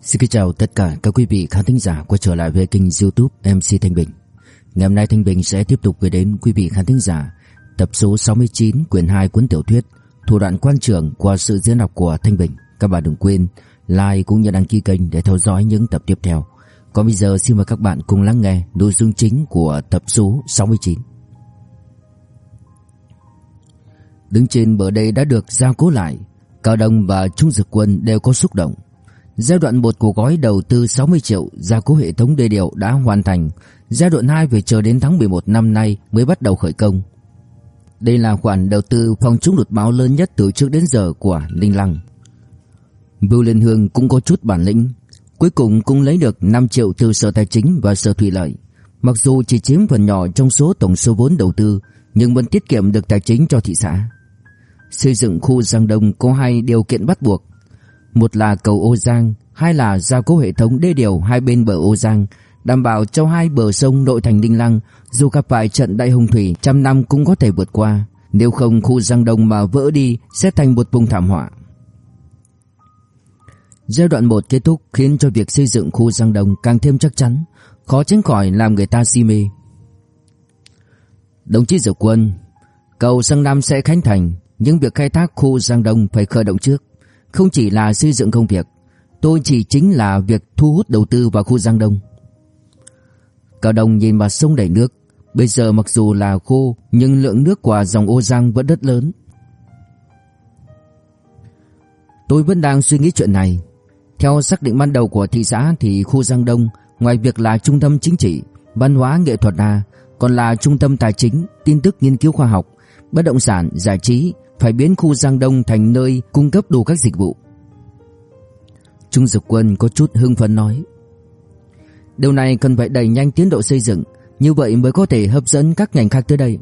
Xin kính chào tất cả các quý vị khán thính giả quay trở lại với kênh youtube MC Thanh Bình. Ngày hôm nay Thanh Bình sẽ tiếp tục gửi đến quý vị khán thính giả tập số 69 quyển 2 cuốn tiểu thuyết Thủ đoạn quan trưởng qua sự diễn đọc của Thanh Bình. Các bạn đừng quên like cũng như đăng ký kênh để theo dõi những tập tiếp theo. Còn bây giờ xin mời các bạn cùng lắng nghe nội dung chính của tập số 69 Đứng trên bờ đây đã được gia cố lại Cao Đông và Trung Dực Quân đều có xúc động Giai đoạn 1 của gói đầu tư 60 triệu gia cố hệ thống đê điều đã hoàn thành. Giai đoạn 2 phải chờ đến tháng 11 năm nay mới bắt đầu khởi công. Đây là khoản đầu tư phòng chống lụt bão lớn nhất từ trước đến giờ của Linh Lăng. Bưu Liên Hương cũng có chút bản lĩnh. Cuối cùng cũng lấy được 5 triệu từ Sở Tài chính và Sở Thủy Lợi. Mặc dù chỉ chiếm phần nhỏ trong số tổng số vốn đầu tư, nhưng vẫn tiết kiệm được tài chính cho thị xã. Xây dựng khu Giang Đông có hai điều kiện bắt buộc một là cầu Ô Giang, hai là gia cố hệ thống đê điều hai bên bờ Ô Giang, đảm bảo cho hai bờ sông nội thành Đinh Lăng dù gặp phải trận đại hồng thủy trăm năm cũng có thể vượt qua. Nếu không khu Giang Đông mà vỡ đi sẽ thành một vùng thảm họa. Giai đoạn 1 kết thúc khiến cho việc xây dựng khu Giang Đông càng thêm chắc chắn, khó tránh khỏi làm người ta si mê. Đồng chí Dược Quân, cầu Giang Nam sẽ khánh thành, nhưng việc khai thác khu Giang Đông phải khởi động trước. Không chỉ là xây dựng công việc Tôi chỉ chính là việc thu hút đầu tư vào khu Giang Đông. Cao Đông nhìn vào sông đầy nước. Bây giờ mặc dù là khô Nhưng lượng nước của dòng ô Giang vẫn rất lớn. Tôi vẫn đang suy nghĩ chuyện này. Theo xác định ban đầu của thị xã Thì khu Giang Đông Ngoài việc là trung tâm chính trị Văn hóa nghệ thuật ra Còn là trung tâm tài chính Tin tức nghiên cứu khoa học Bất động sản, giải trí phải biến khu Giang Đông thành nơi cung cấp đủ các dịch vụ. Trung Dực Quân có chút hưng phấn nói. Điều này cần phải đẩy nhanh tiến độ xây dựng, như vậy mới có thể hấp dẫn các ngành khác tới đây.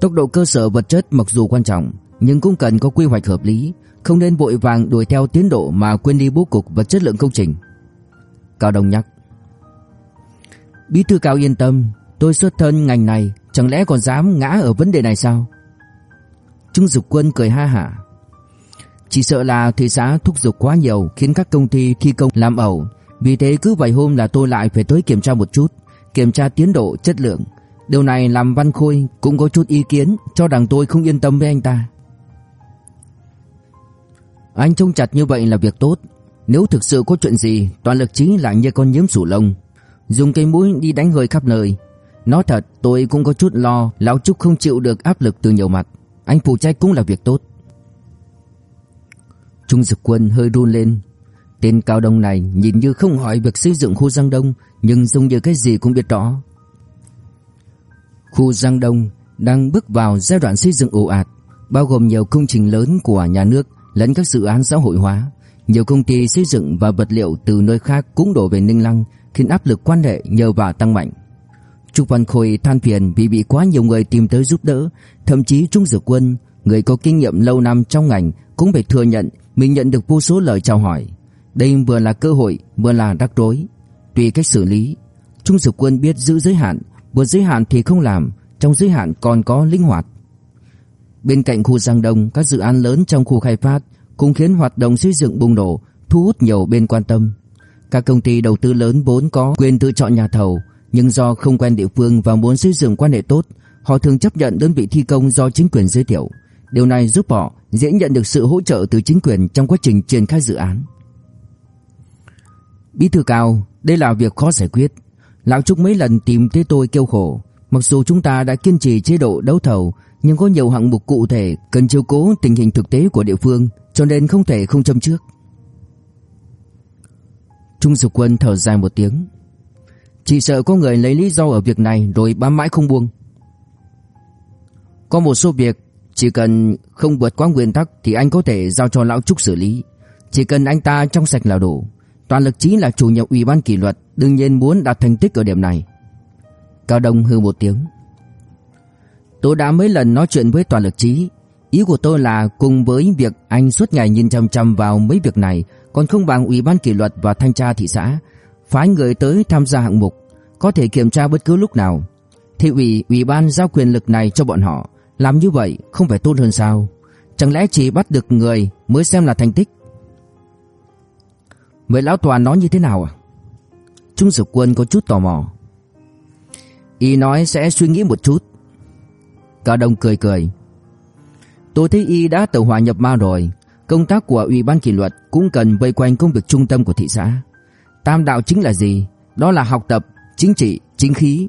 Tốc độ cơ sở vật chất mặc dù quan trọng, nhưng cũng cần có quy hoạch hợp lý, không nên vội vàng đuổi theo tiến độ mà quên đi bố cục và chất lượng công trình. Cao Đông nhắc. Bí thư Cao yên tâm, tôi xuất thân ngành này, chẳng lẽ còn dám ngã ở vấn đề này sao? Trung Dục Quân cười ha hả. Chỉ sợ là thị xã thúc giục quá nhiều khiến các công ty thi công làm ẩu. Vì thế cứ vài hôm là tôi lại phải tới kiểm tra một chút, kiểm tra tiến độ, chất lượng. Điều này làm Văn Khôi cũng có chút ý kiến cho rằng tôi không yên tâm với anh ta. Anh trông chặt như vậy là việc tốt. Nếu thực sự có chuyện gì, toàn lực trí lại như con nhiễm sủ lông. Dùng cây mũi đi đánh hơi khắp nơi. Nói thật, tôi cũng có chút lo Lão Trúc không chịu được áp lực từ nhiều mặt. Anh phụ trách cũng là việc tốt. Trung Dực Quân hơi run lên. Tên cao đông này nhìn như không hỏi việc xây dựng khu Giang Đông, Nhưng giống như cái gì cũng biết rõ. Khu Giang Đông đang bước vào giai đoạn xây dựng ồ ạt, Bao gồm nhiều công trình lớn của nhà nước lẫn các dự án xã hội hóa. Nhiều công ty xây dựng và vật liệu từ nơi khác cũng đổ về Ninh Lăng, Khiến áp lực quan hệ nhờ và tăng mạnh. Trúc Văn Khôi than phiền vì bị quá nhiều người tìm tới giúp đỡ, thậm chí Trung Dược Quân, người có kinh nghiệm lâu năm trong ngành cũng phải thừa nhận mình nhận được vô số lời chào hỏi. Đây vừa là cơ hội, vừa là rắc rối. Tùy cách xử lý, Trung Dược Quân biết giữ giới hạn, vượt giới hạn thì không làm, trong giới hạn còn có linh hoạt. Bên cạnh khu Giang Đông, các dự án lớn trong khu khai phát cũng khiến hoạt động xây dựng bùng nổ, thu hút nhiều bên quan tâm. Các công ty đầu tư lớn vốn có quyền tự chọn nhà thầu, nhưng do không quen địa phương và muốn xây dựng quan hệ tốt, họ thường chấp nhận đơn vị thi công do chính quyền giới thiệu. Điều này giúp họ dễ nhận được sự hỗ trợ từ chính quyền trong quá trình triển khai dự án. Bí thư cao, đây là việc khó giải quyết. Lão Trúc mấy lần tìm tới tôi kêu khổ. Mặc dù chúng ta đã kiên trì chế độ đấu thầu, nhưng có nhiều hạng mục cụ thể cần chiếu cố tình hình thực tế của địa phương, cho nên không thể không châm trước. Trung Dục Quân thở dài một tiếng, chỉ sợ có người lấy lý do ở việc này rồi bám mãi không buông. Có một số việc chỉ cần không vượt quá nguyên tắc thì anh có thể giao cho lão Trúc xử lý. Chỉ cần anh ta trong sạch là đủ. Toàn lực trí là chủ nhiệm ủy ban kỷ luật, đương nhiên muốn đạt thành tích ở điểm này. Cao Đông hư một tiếng. Tôi đã mấy lần nói chuyện với toàn lực trí. Ý của tôi là cùng với việc anh suốt ngày nhìn chăm chăm vào mấy việc này, còn không bằng ủy ban kỷ luật và thanh tra thị xã, phái người tới tham gia hạng mục, có thể kiểm tra bất cứ lúc nào. Thị ủy ủy ban giao quyền lực này cho bọn họ Làm như vậy không phải tốt hơn sao? Chẳng lẽ chỉ bắt được người mới xem là thành tích? Vậy lão toàn nói như thế nào à? Trung Dực Quân có chút tò mò. Y nói sẽ suy nghĩ một chút. Cả Đông cười cười. Tôi thấy Y đã tự hòa nhập ma rồi Công tác của Ủy ban kỷ luật cũng cần vây quanh công việc trung tâm của thị xã. Tam đạo chính là gì Đó là học tập, chính trị, chính khí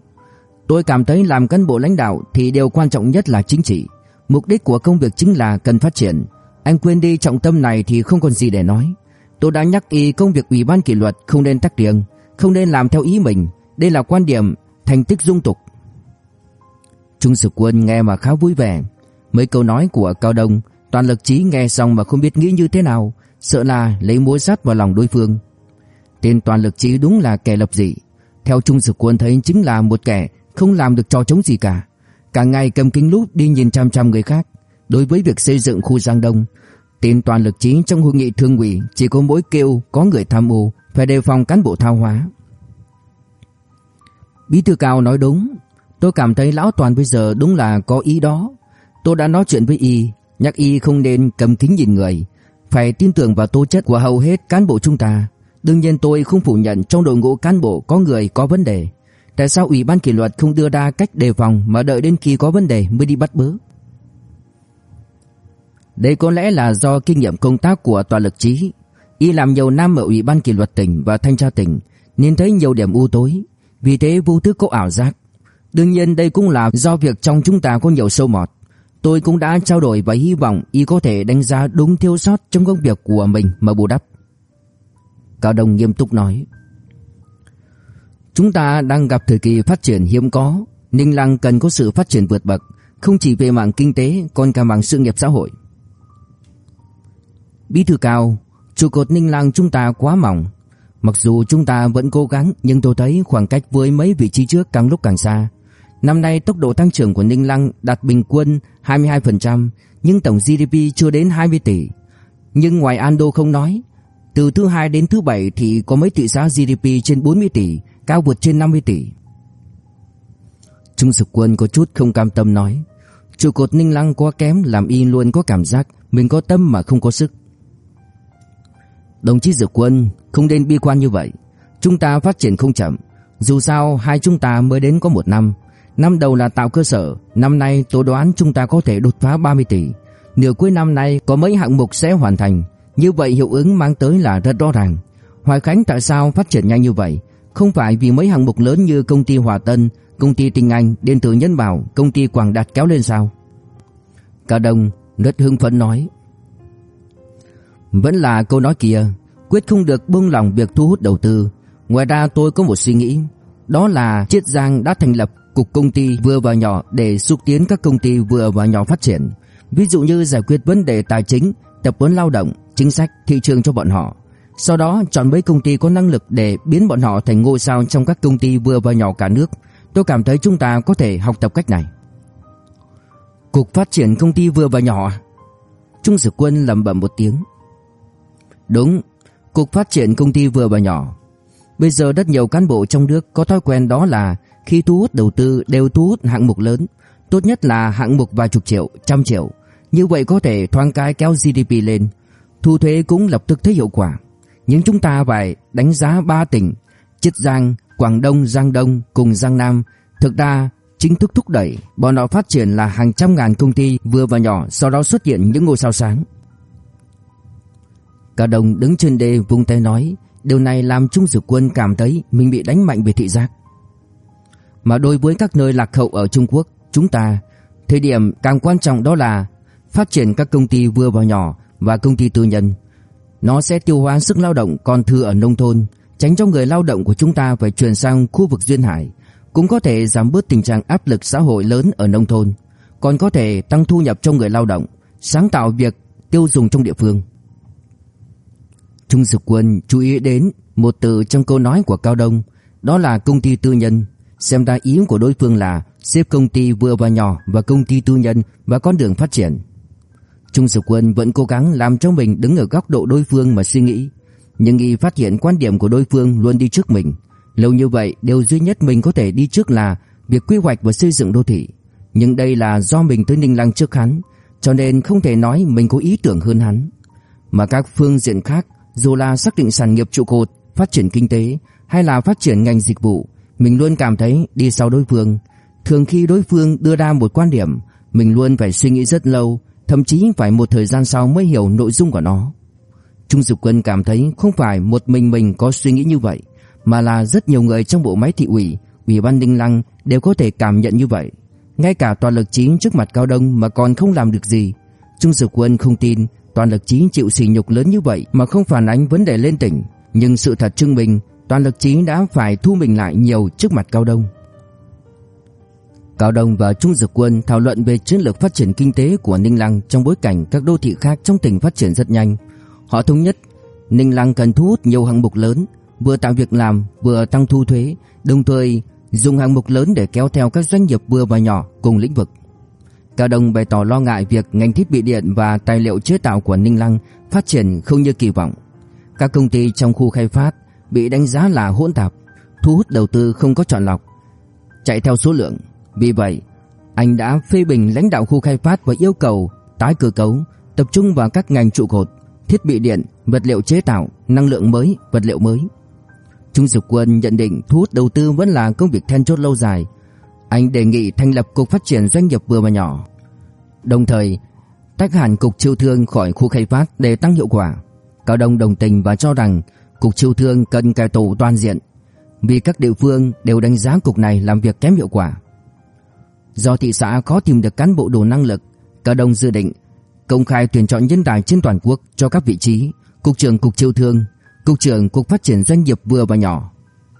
Tôi cảm thấy làm cán bộ lãnh đạo thì điều quan trọng nhất là chính trị. Mục đích của công việc chính là cần phát triển. Anh quên đi trọng tâm này thì không còn gì để nói. Tôi đã nhắc y công việc ủy ban kỷ luật không nên tách riêng, không nên làm theo ý mình. Đây là quan điểm thành tích dung tục. Trung sự Quân nghe mà khá vui vẻ. Mấy câu nói của Cao Đông, toàn lực trí nghe xong mà không biết nghĩ như thế nào, sợ là lấy mối sắt vào lòng đối phương. Tên toàn lực trí đúng là kẻ lập dị. Theo Trung Sử Quân thấy chính là một kẻ không làm được trò chống gì cả. Cả ngày cầm kính lúp đi nhìn chăm chăm người khác. Đối với việc xây dựng khu Giang Đông, tên toàn lực trí trong hội nghị thương ủy chỉ có mỗi kêu có người tham ô phải đề phòng cán bộ thao hóa. Bí thư cao nói đúng, tôi cảm thấy lão toàn bây giờ đúng là có ý đó. Tôi đã nói chuyện với y, nhắc y không nên cầm kính nhìn người, phải tin tưởng vào tố chất của hầu hết cán bộ chúng ta. Đương nhiên tôi không phủ nhận trong đội ngũ cán bộ có người có vấn đề. Tại sao Ủy ban kỷ luật không đưa ra cách đề phòng mà đợi đến khi có vấn đề mới đi bắt bớ? Đây có lẽ là do kinh nghiệm công tác của tòa lực trí. Y làm nhiều năm ở Ủy ban kỷ luật tỉnh và thanh tra tỉnh, nên thấy nhiều điểm u tối. Vì thế vô thức có ảo giác. Đương nhiên đây cũng là do việc trong chúng ta có nhiều sâu mọt. Tôi cũng đã trao đổi và hy vọng y có thể đánh giá đúng thiếu sót trong công việc của mình mà bù đắp. Cao Đông nghiêm túc nói. Chúng ta đang gặp thời kỳ phát triển hiếm có, Ninh Lăng cần có sự phát triển vượt bậc, không chỉ về mạng kinh tế còn cả mạng sự nghiệp xã hội. Bí thư cao, trụ cột Ninh Lăng chúng ta quá mỏng. Mặc dù chúng ta vẫn cố gắng nhưng tôi thấy khoảng cách với mấy vị trí trước càng lúc càng xa. Năm nay tốc độ tăng trưởng của Ninh Lăng đạt bình quân 22%, nhưng tổng GDP chưa đến 20 tỷ. Nhưng ngoài Ando không nói, từ thứ hai đến thứ bảy thì có mấy thị xã GDP trên 40 tỷ, cao vượt trên 50 tỷ. Trung Sực Quân có chút không cam tâm nói, trụ cột Ninh Lăng quá kém làm y luôn có cảm giác mình có tâm mà không có sức. Đồng chí Dực Quân không nên bi quan như vậy, chúng ta phát triển không chậm, dù sao hai chúng ta mới đến có một năm, năm đầu là tạo cơ sở, năm nay tôi đoán chúng ta có thể đột phá 30 tỷ, nửa cuối năm nay có mấy hạng mục sẽ hoàn thành, như vậy hiệu ứng mang tới là rất rõ ràng. Hoài Khánh tại sao phát triển nhanh như vậy? Không phải vì mấy hạng mục lớn như công ty Hòa Tân, công ty Tinh Anh, điện tử Nhân Bảo, công ty Quảng Đạt kéo lên sao? Cả đồng rất hưng phấn nói. Vẫn là câu nói kia, quyết không được buông lòng việc thu hút đầu tư. Ngoài ra tôi có một suy nghĩ, đó là Chiết Giang đã thành lập cục công ty vừa và nhỏ để xúc tiến các công ty vừa và nhỏ phát triển. Ví dụ như giải quyết vấn đề tài chính, tập huấn lao động, chính sách, thị trường cho bọn họ. Sau đó chọn mấy công ty có năng lực để biến bọn họ thành ngôi sao trong các công ty vừa và nhỏ cả nước. Tôi cảm thấy chúng ta có thể học tập cách này. Cục phát triển công ty vừa và nhỏ? Trung Sử Quân lẩm bẩm một tiếng. Đúng, Cục phát triển công ty vừa và nhỏ. Bây giờ rất nhiều cán bộ trong nước có thói quen đó là khi thu hút đầu tư đều thu hút hạng mục lớn, tốt nhất là hạng mục vài chục triệu, trăm triệu. Như vậy có thể thoáng cái kéo GDP lên, thu thuế cũng lập tức thấy hiệu quả. Nhưng chúng ta phải đánh giá ba tỉnh Chiết Giang, Quảng Đông, Giang Đông cùng Giang Nam. Thực ra chính thức thúc đẩy bọn họ phát triển là hàng trăm ngàn công ty vừa và nhỏ Sau đó xuất hiện những ngôi sao sáng. Cả đồng đứng trên đê vung tay nói Điều này làm Trung Dực Quân cảm thấy mình bị đánh mạnh về thị giác. Mà đối với các nơi lạc hậu ở Trung Quốc Chúng ta Thời điểm càng quan trọng đó là Phát triển các công ty vừa và nhỏ và công ty tư nhân nó sẽ tiêu hóa sức lao động còn thừa ở nông thôn, tránh cho người lao động của chúng ta phải chuyển sang khu vực duyên hải, cũng có thể giảm bớt tình trạng áp lực xã hội lớn ở nông thôn, còn có thể tăng thu nhập cho người lao động, sáng tạo việc tiêu dùng trong địa phương. Trung Dực Quân chú ý đến một từ trong câu nói của Cao Đông, đó là công ty tư nhân. Xem ra ý của đối phương là xếp công ty vừa và nhỏ và công ty tư nhân và con đường phát triển. Trung Sở Quân vẫn cố gắng làm cho mình đứng ở góc độ đối phương mà suy nghĩ, nhưng y phát hiện quan điểm của đối phương luôn đi trước mình. Lâu như vậy, điều duy nhất mình có thể đi trước là việc quy hoạch và xây dựng đô thị, nhưng đây là do mình tới Ninh Lăng trước hắn, cho nên không thể nói mình có ý tưởng hơn hắn. Mà các phương diện khác, dù là xác định sản nghiệp trụ cột, phát triển kinh tế hay là phát triển ngành dịch vụ, mình luôn cảm thấy đi sau đối phương. Thường khi đối phương đưa ra một quan điểm, mình luôn phải suy nghĩ rất lâu, thậm chí phải một thời gian sau mới hiểu nội dung của nó. Trung Dục Quân cảm thấy không phải một mình mình có suy nghĩ như vậy, mà là rất nhiều người trong bộ máy thị ủy, ủy ban Ninh Lăng đều có thể cảm nhận như vậy. Ngay cả toàn lực chính trước mặt Cao Đông mà còn không làm được gì. Trung Dục Quân không tin toàn lực chính chịu sỉ nhục lớn như vậy mà không phản ánh vấn đề lên tỉnh, nhưng sự thật chứng minh toàn lực chính đã phải thu mình lại nhiều trước mặt Cao Đông. Cao Đông và Trung Dực Quân thảo luận về chiến lược phát triển kinh tế của Ninh Lăng trong bối cảnh các đô thị khác trong tỉnh phát triển rất nhanh. Họ thống nhất Ninh Lăng cần thu hút nhiều hạng mục lớn, vừa tạo việc làm, vừa tăng thu thuế, đồng thời dùng hạng mục lớn để kéo theo các doanh nghiệp vừa và nhỏ cùng lĩnh vực. Cao Đông bày tỏ lo ngại việc ngành thiết bị điện và tài liệu chế tạo của Ninh Lăng phát triển không như kỳ vọng. Các công ty trong khu khai phát bị đánh giá là hỗn tạp, thu hút đầu tư không có chọn lọc, chạy theo số lượng. Vì vậy, anh đã phê bình lãnh đạo khu khai phát và yêu cầu tái cơ cấu, tập trung vào các ngành trụ cột, thiết bị điện, vật liệu chế tạo, năng lượng mới, vật liệu mới. Trung Dục Quân nhận định thu hút đầu tư vẫn là công việc then chốt lâu dài. Anh đề nghị thành lập cục phát triển doanh nghiệp vừa và nhỏ. Đồng thời, tách hẳn cục chiêu thương khỏi khu khai phát để tăng hiệu quả. Cao Đông đồng tình và cho rằng cục chiêu thương cần cải tổ toàn diện vì các địa phương đều đánh giá cục này làm việc kém hiệu quả. Do thị xã khó tìm được cán bộ đủ năng lực, Cao Đông dự định công khai tuyển chọn nhân tài trên toàn quốc cho các vị trí cục trưởng cục chiêu thương, cục trưởng cục phát triển doanh nghiệp vừa và nhỏ.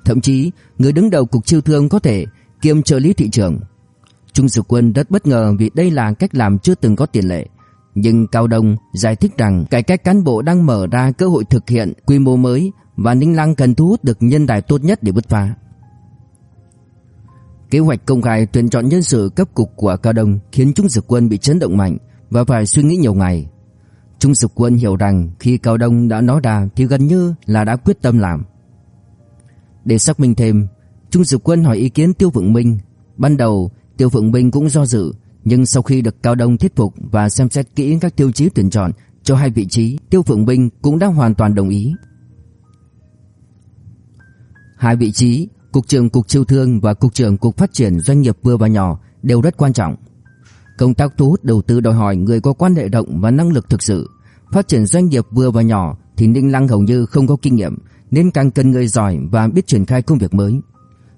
Thậm chí, người đứng đầu cục chiêu thương có thể kiêm trợ lý thị trưởng. Trung Dực Quân rất bất ngờ vì đây là cách làm chưa từng có tiền lệ. Nhưng Cao Đông giải thích rằng cải cách cán bộ đang mở ra cơ hội thực hiện quy mô mới và Ninh Lăng cần thu hút được nhân tài tốt nhất để bứt phá. Kế hoạch công khai tuyển chọn nhân sự cấp cục của Cao Đông khiến Trung Dực Quân bị chấn động mạnh và phải suy nghĩ nhiều ngày. Trung Dực Quân hiểu rằng khi Cao Đông đã nói ra thì gần như là đã quyết tâm làm. Để xác minh thêm, Trung Dực Quân hỏi ý kiến Tiêu Vượng Minh. Ban đầu, Tiêu Vượng Minh cũng do dự, nhưng sau khi được Cao Đông thuyết phục và xem xét kỹ các tiêu chí tuyển chọn cho hai vị trí, Tiêu Vượng Minh cũng đã hoàn toàn đồng ý. Hai vị trí, cục trưởng cục chiêu thương và cục trưởng cục phát triển doanh nghiệp vừa và nhỏ đều rất quan trọng. Công tác thu hút đầu tư đòi hỏi người có quan hệ rộng và năng lực thực sự. Phát triển doanh nghiệp vừa và nhỏ thì Ninh Lăng hầu như không có kinh nghiệm, nên càng cần người giỏi và biết triển khai công việc mới.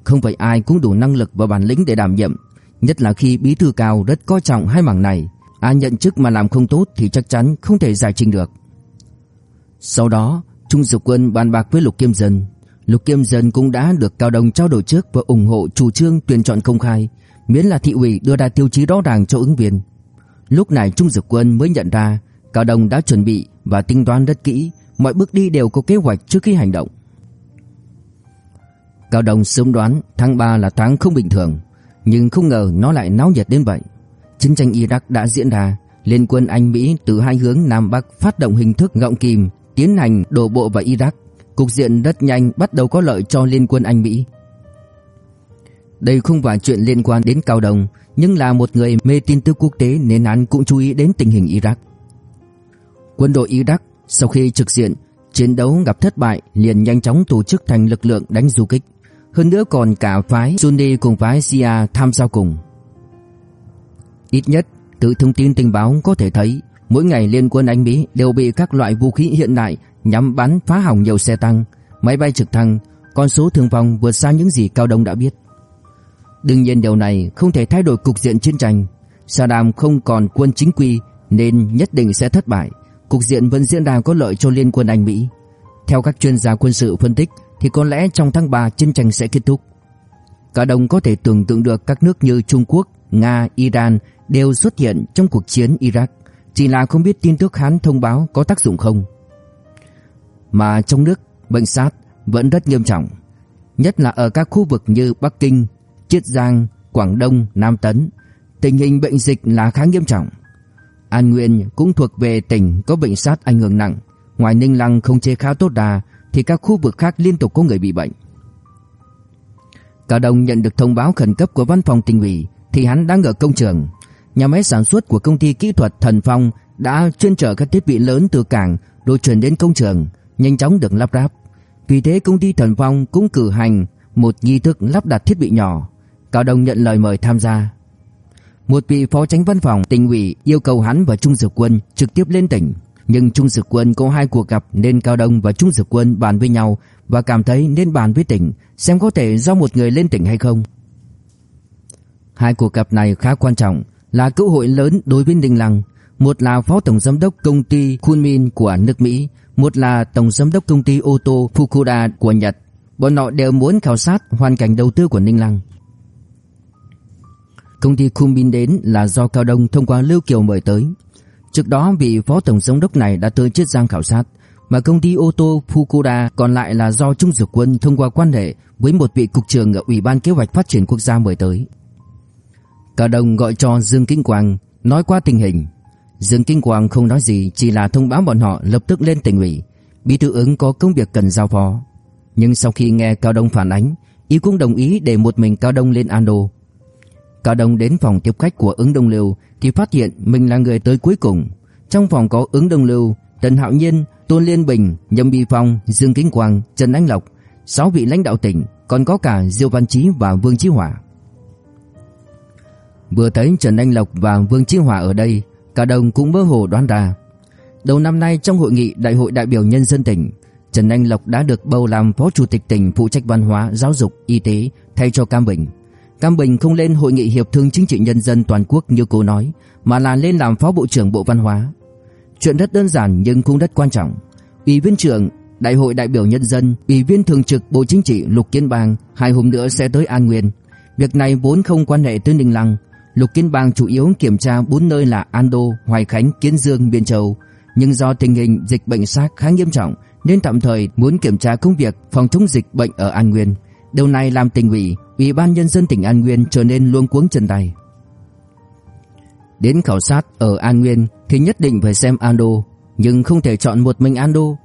Không phải ai cũng đủ năng lực và bản lĩnh để đảm nhiệm, nhất là khi bí thư cao rất coi trọng hai mảng này. Ai nhận chức mà làm không tốt thì chắc chắn không thể giải trình được. Sau đó, Trung Dục Quân bàn bạc với Lục Kiêm Dân. Lục Kiêm Dân cũng đã được Cao Đồng trao đổi trước và ủng hộ chủ trương tuyển chọn công khai, miễn là thị ủy đưa ra tiêu chí rõ ràng cho ứng viên. Lúc này Trung Dực Quân mới nhận ra Cao Đồng đã chuẩn bị và tính toán rất kỹ, mọi bước đi đều có kế hoạch trước khi hành động. Cao Đồng sớm đoán tháng 3 là tháng không bình thường, nhưng không ngờ nó lại náo nhiệt đến vậy. Chiến tranh Iraq đã diễn ra, liên quân Anh Mỹ từ hai hướng Nam Bắc phát động hình thức gọng kìm tiến hành đổ bộ vào Iraq. Cục diện rất nhanh bắt đầu có lợi cho liên quân Anh Mỹ. Đây không phải chuyện liên quan đến Cao Đồng, nhưng là một người mê tin tức quốc tế nên hắn cũng chú ý đến tình hình Iraq. Quân đội Iraq sau khi trực diện chiến đấu gặp thất bại liền nhanh chóng tổ chức thành lực lượng đánh du kích. Hơn nữa còn cả phái Sunni cùng phái Shia tham gia cùng. Ít nhất, từ thông tin tình báo có thể thấy, mỗi ngày liên quân Anh Mỹ đều bị các loại vũ khí hiện đại nhắm bắn phá hỏng nhiều xe tăng, máy bay trực thăng, con số thương vong vượt xa những gì Cao Đông đã biết. Đương nhiên điều này không thể thay đổi cục diện chiến tranh. Saddam không còn quân chính quy nên nhất định sẽ thất bại. Cục diện vẫn diễn ra có lợi cho liên quân Anh Mỹ. Theo các chuyên gia quân sự phân tích thì có lẽ trong tháng 3 chiến tranh sẽ kết thúc. Cả đồng có thể tưởng tượng được các nước như Trung Quốc, Nga, Iran đều xuất hiện trong cuộc chiến Iraq, chỉ là không biết tin tức hắn thông báo có tác dụng không. Mà trong nước, bệnh sát vẫn rất nghiêm trọng, nhất là ở các khu vực như Bắc Kinh, Chiết Giang, Quảng Đông, Nam Tấn, tình hình bệnh dịch là khá nghiêm trọng. An Nguyên cũng thuộc về tỉnh có bệnh sát ảnh hưởng nặng, ngoài Ninh Lăng không chế khá tốt đà thì các khu vực khác liên tục có người bị bệnh. Cao Đông nhận được thông báo khẩn cấp của văn phòng tỉnh ủy thì hắn đang ở công trường. Nhà máy sản xuất của công ty kỹ thuật Thần Phong đã chuyên chở các thiết bị lớn từ cảng rồi chuyển đến công trường, nhanh chóng được lắp ráp. Vì thế công ty Thần Phong cũng cử hành một nghi thức lắp đặt thiết bị nhỏ. Cao Đông nhận lời mời tham gia. Một vị phó tránh văn phòng tỉnh ủy yêu cầu hắn và Trung Dực Quân trực tiếp lên tỉnh, nhưng Trung Dực Quân có hai cuộc gặp nên Cao Đông và Trung Dực Quân bàn với nhau và cảm thấy nên bàn với tỉnh xem có thể do một người lên tỉnh hay không. Hai cuộc gặp này khá quan trọng, là cơ hội lớn đối với Ninh Lăng. Một là phó tổng giám đốc công ty Kunmin của nước Mỹ, một là tổng giám đốc công ty ô tô Fukuda của Nhật. Bọn họ đều muốn khảo sát hoàn cảnh đầu tư của Ninh Lăng. Công ty Kumin đến là do Cao Đông thông qua Lưu Kiều mời tới. Trước đó vị phó tổng giám đốc này đã tới Chiết Giang khảo sát, mà công ty ô tô Fukuda còn lại là do Trung Dược Quân thông qua quan hệ với một vị cục trưởng ở Ủy ban Kế hoạch Phát triển Quốc gia mời tới. Cao Đông gọi cho Dương Kinh Quang nói qua tình hình. Dương Kinh Quang không nói gì, chỉ là thông báo bọn họ lập tức lên tỉnh ủy. Bí thư ứng có công việc cần giao phó. Nhưng sau khi nghe Cao Đông phản ánh, y cũng đồng ý để một mình Cao Đông lên Ando. Cao Đông đến phòng tiếp khách của ứng Đông Lưu thì phát hiện mình là người tới cuối cùng. Trong phòng có ứng Đông Lưu, Trần Hạo Nhiên, Tôn Liên Bình, Nhâm Bi Phong, Dương Kính Quang, Trần Anh Lộc, sáu vị lãnh đạo tỉnh, còn có cả Diêu Văn Chí và Vương Chí Hỏa. Vừa thấy Trần Anh Lộc và Vương Chí Hỏa ở đây, cả đồng cũng mơ hồ đoán ra. Đầu năm nay trong hội nghị Đại hội đại biểu nhân dân tỉnh, Trần Anh Lộc đã được bầu làm phó chủ tịch tỉnh phụ trách văn hóa, giáo dục, y tế thay cho Cam Bình. Cam Bình không lên hội nghị hiệp thương chính trị nhân dân toàn quốc như cô nói, mà là lên làm phó bộ trưởng Bộ Văn hóa. Chuyện rất đơn giản nhưng cũng rất quan trọng. Ủy viên trưởng Đại hội đại biểu nhân dân, Ủy viên thường trực Bộ Chính trị Lục Kiến Bang hai hôm nữa sẽ tới An Nguyên. Việc này vốn không quan hệ tới Ninh Lăng, Lục Kiến Bang chủ yếu kiểm tra bốn nơi là An đô, Hoài Khánh, Kiến Dương, Biên Châu, nhưng do tình hình dịch bệnh SARS khá nghiêm trọng nên tạm thời muốn kiểm tra công việc phòng chống dịch bệnh ở An Nguyên. Điều này làm tỉnh ủy, Ủy ban nhân dân tỉnh An Nguyên trở nên luống cuống chân tay. Đến khảo sát ở An Nguyên thì nhất định phải xem An đô, nhưng không thể chọn một mình An đô.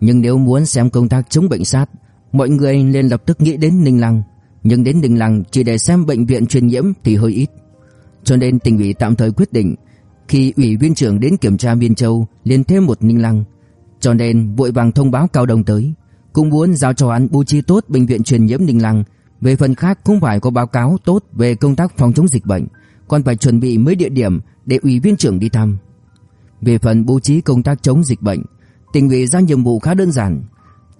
Nhưng nếu muốn xem công tác chống bệnh sát, mọi người nên lập tức nghĩ đến Ninh Lăng. Nhưng đến Ninh Lăng chỉ để xem bệnh viện truyền nhiễm thì hơi ít. Cho nên tỉnh ủy tạm thời quyết định khi ủy viên trưởng đến kiểm tra Biên Châu liền thêm một Ninh Lăng. Cho nên vội vàng thông báo Cao Đông tới, cũng muốn giao cho hắn bố trí tốt bệnh viện truyền nhiễm Ninh Lăng. Về phần khác cũng phải có báo cáo tốt về công tác phòng chống dịch bệnh, còn phải chuẩn bị mấy địa điểm để ủy viên trưởng đi thăm. Về phần bố trí công tác chống dịch bệnh, tỉnh ủy ra nhiệm vụ khá đơn giản,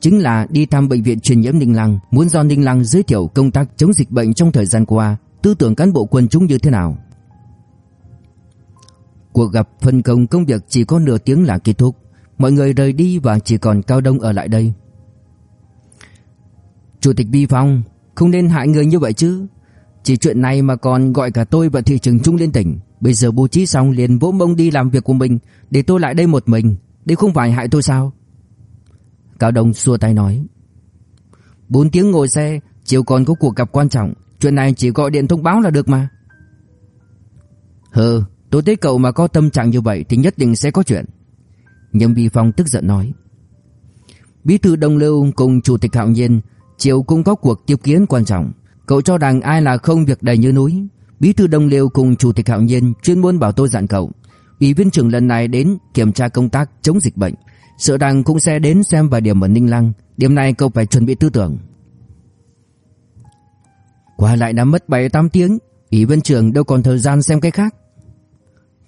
chính là đi thăm bệnh viện truyền nhiễm Ninh Lăng, muốn do Ninh Lăng giới thiệu công tác chống dịch bệnh trong thời gian qua, tư tưởng cán bộ quân chúng như thế nào. Cuộc gặp phân công công việc chỉ có nửa tiếng là kết thúc, mọi người rời đi và chỉ còn Cao Đông ở lại đây. Chủ tịch Vi Phong, không nên hại người như vậy chứ. Chỉ chuyện này mà còn gọi cả tôi và thị trường Trung lên tỉnh. Bây giờ bố trí xong liền vỗ mông đi làm việc của mình, để tôi lại đây một mình. Đây không phải hại tôi sao? Cao Đông xua tay nói. Bốn tiếng ngồi xe, chiều còn có cuộc gặp quan trọng. Chuyện này chỉ gọi điện thông báo là được mà. Hừ, tôi thấy cậu mà có tâm trạng như vậy thì nhất định sẽ có chuyện. Nhâm Vi Phong tức giận nói. Bí thư Đông Lưu cùng Chủ tịch Hạo Nhiên, chiều cũng có cuộc tiếp kiến quan trọng. Cậu cho rằng ai là không việc đầy như núi. Bí thư Đông Lưu cùng Chủ tịch Hạo Nhiên chuyên môn bảo tôi dặn cậu. Ủy viên trưởng lần này đến kiểm tra công tác chống dịch bệnh. Sợ rằng cũng sẽ đến xem vài điểm ở Ninh Lăng. Điểm này cậu phải chuẩn bị tư tưởng. Qua lại đã mất 7-8 tiếng. Ủy viên trưởng đâu còn thời gian xem cái khác.